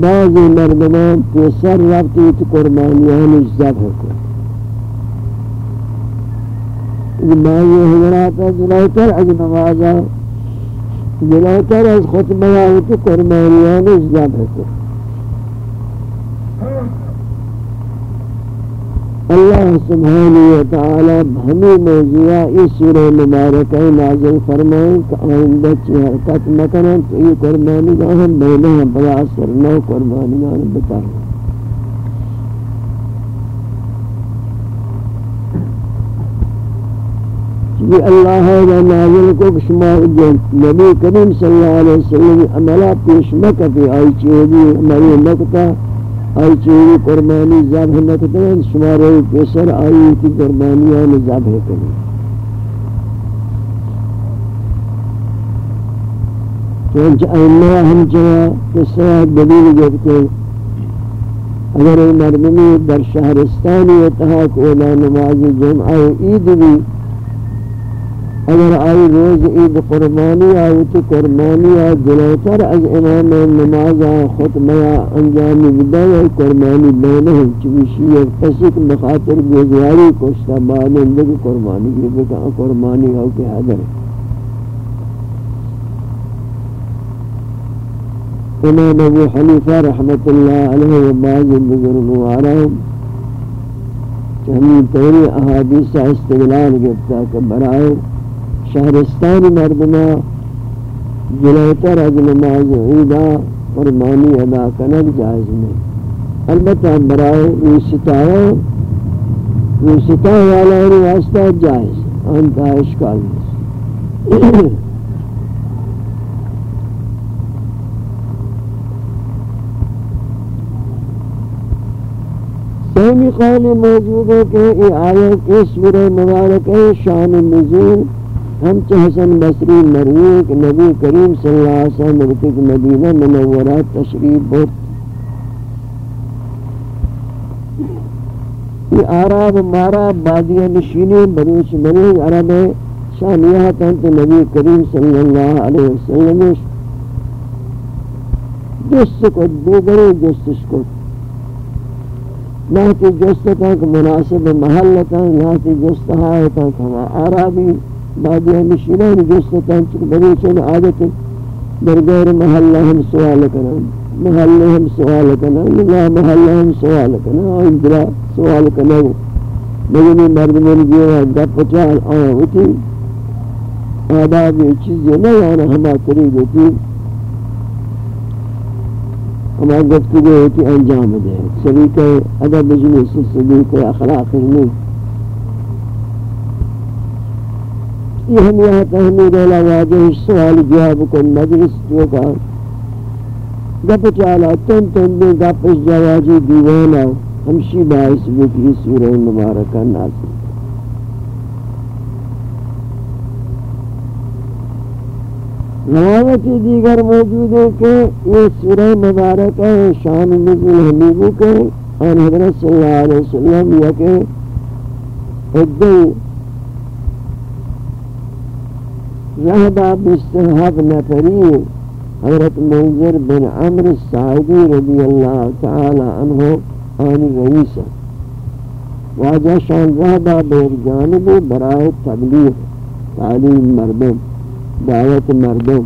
بعضی مردمان پیسر ربطی تو قربانیان ذبح کن. بعضی حضرات جلوتر از نمازہ جلوتر از خطبہ تو قربانیان ذبح کن. اللہ سبحانہ وتعالی ہمیں موضوع اس سورہ مبارکہ نازل فرمائیں کہ آئندہ چی حرکت مکنن تو یہ قربانی کا ہم بینے ہیں بلا اثر نو قربانی کا بتائیں۔ یہ اللہ ہے نازل کو شما نبی کریم صلی اللہ علیہ وسلم عملہ پیش مکہ پہ آئی چیزی ہماری مکتہ آئی چیزی قربانی ذبح نکتن شمارے پیسر آئی کی قربانیان ذبح کنی۔ چونچہ ائمہ ہم چاہا قصہ دلیل جبتے اگر مردمی در شہرستانی اتحاق اولا نماز جمعہ عید بھی اگر آئی روز عید قربانی آئی تو قربانی آئی جلوتر از امام نماز آئی خطمہ انجام بدائی قربانی بینہ چوشی ایک پسک مخاطر بیزیاری کشتا بالن دیکھ قربانی کی بکا، قربانی ہو کے حضر امام ابو حنیفہ رحمت اللہ علیہ و بعض بزرگ وارہم ہمیں پہلی احادیث استغلال گفتا کہ برائے شہرستان مردمہ جلوتر از نماز عیدہ فرمانی ادا کنک جائز میں البتہ برائے روستایا روستایا والا واسطہ جائز انتا اشکال میں سہمی قول موجود ہے کہ یہ آیت اس سورہ مبارک ہے شان نزول ہم چہ حسن بصری مروی کہ نبی کریم صلی اللہ علیہ وسلم وقت مدینہ منورہ تشریف بہت یہ آراب مارا بادیہ نشینی بروچ منی عرب شانیہ تنت نبی کریم صلی اللہ علیہ وسلم جس کو دیگری جستش کو۔ نہتی جستتا کہ مناسب محل تھا محلتا نہتی جستہا ہے کہ ہم آرابی بعضی ہمشیران جستتاں چکہ بریچن عادت در غیر محلہ ہم سوال کرنا۔ محلہ ہم سوال کرنا۔ اللہ محلہ ہم سوال کرنا۔ اندرا سوال کرنا۔ بگنی مردمین جیوہ گپ چال آن ہوتی آداب یہ چیزیں نہیں آنا ہما قریب ہوتی ہما گفتگو ہوتی انجام دے سبھی کہ ادب جنس سبھی کہ اخلاق نہیں۔ یہ ہم یہاں تحمید اللہ واجہ سوال جواب کن مجلس جو کا گپ چالا تن تن دیں گپش جواجی دیوانا ہمشی باعث بکی سورہ مبارکہ نازل۔ روایت دیگر موجود ہے کہ یہ سورہ مبارکہ ہے، شان نزل حمیبو کے اور حضرت صلی اللہ علیہ وسلم یہ کہ ذهب باستهاب نفری حضرت منظر بن عمر السعیدی رضی اللہ تعالی عنہ آنی رئیسا واجہ شان ذهب بیر جانب برای تبلیغ تعلیم مردم دعوت مردم.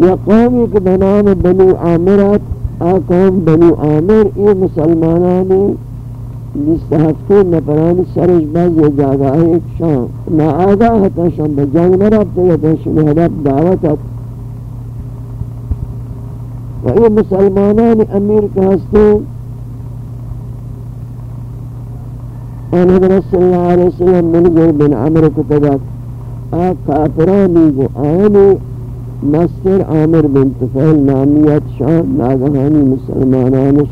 یا قومی بنام بنو عامرات آقام بنو عامر ای مسلمانانی بیست هفتون نفرانی سرش باز یه جاگه های شام. نا آگاه تشان به جنگ نرفته یا تشان هدف دعوت و این مسلمانان امیر که هستو آن حضرت صلی اللہ علیہ وسلم ملگر بن عمر کتبت آ کافرانی گو آنی مستر عمر بن تفیل نامیت شان ناگهانی مسلمانانش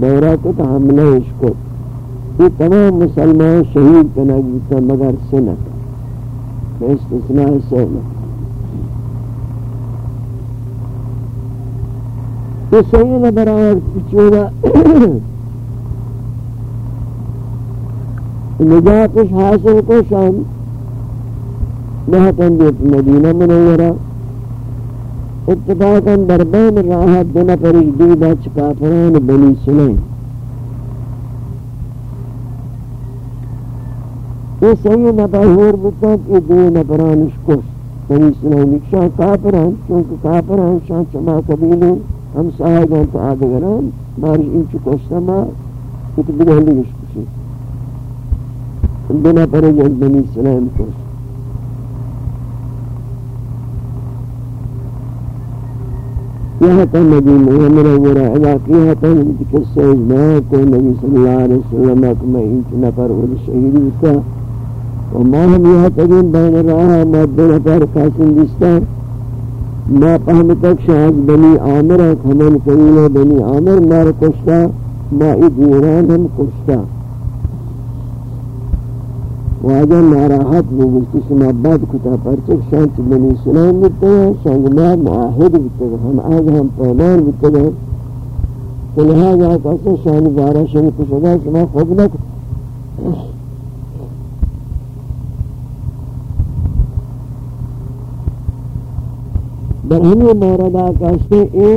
دورا کت حملہ کت یہ تمام مسلمان شہید کا نگیتا مگر سنت بے استثناء سنت یہ سید برای چودا نجاتش حاصل کو شام نہتن دیت مدینہ منورہ۔ اتفاقا در بین راحت دو نفرش دیدہ چکافران بنی سلیم۔ یہ صحیح نفر ہور بتا کہ دو نفرانش کس بنی سلیم شاہ کافران چونکہ کافران شاہ چما قبیلوں ہم ساہدان تو آدھگران مارش انچو کشتا ما ات بدہلی گشت کشی. دو نفر یک بنی سلیم کس یہاں تو نبی محمد ورہ ادا کیا تھا کہ قصہ اجماع کو نبی صلی اللہ علیہ وسلم کو میں انچ نفر اور شہیدی کا و ما ہم یہاں تقیم بین رہا ما دو نفر قاسم دستا ما پہم تک شاہد بنی عامر ہے ہمیں قبیل بنی عامر مار کشتا ما ادیران ہم کشتا۔ واجہ ناراحت وہ گشتی سما بعد کتا پرچک شانت بنی سلام بکتے ہیں شانگ ما معاہد بکتے ہیں ہم آج ہم پیمان بکتے ہیں تو لہذا کہتے ہیں شان بارہ شان کشتا سما خوب نک در موردہ کہتے ہیں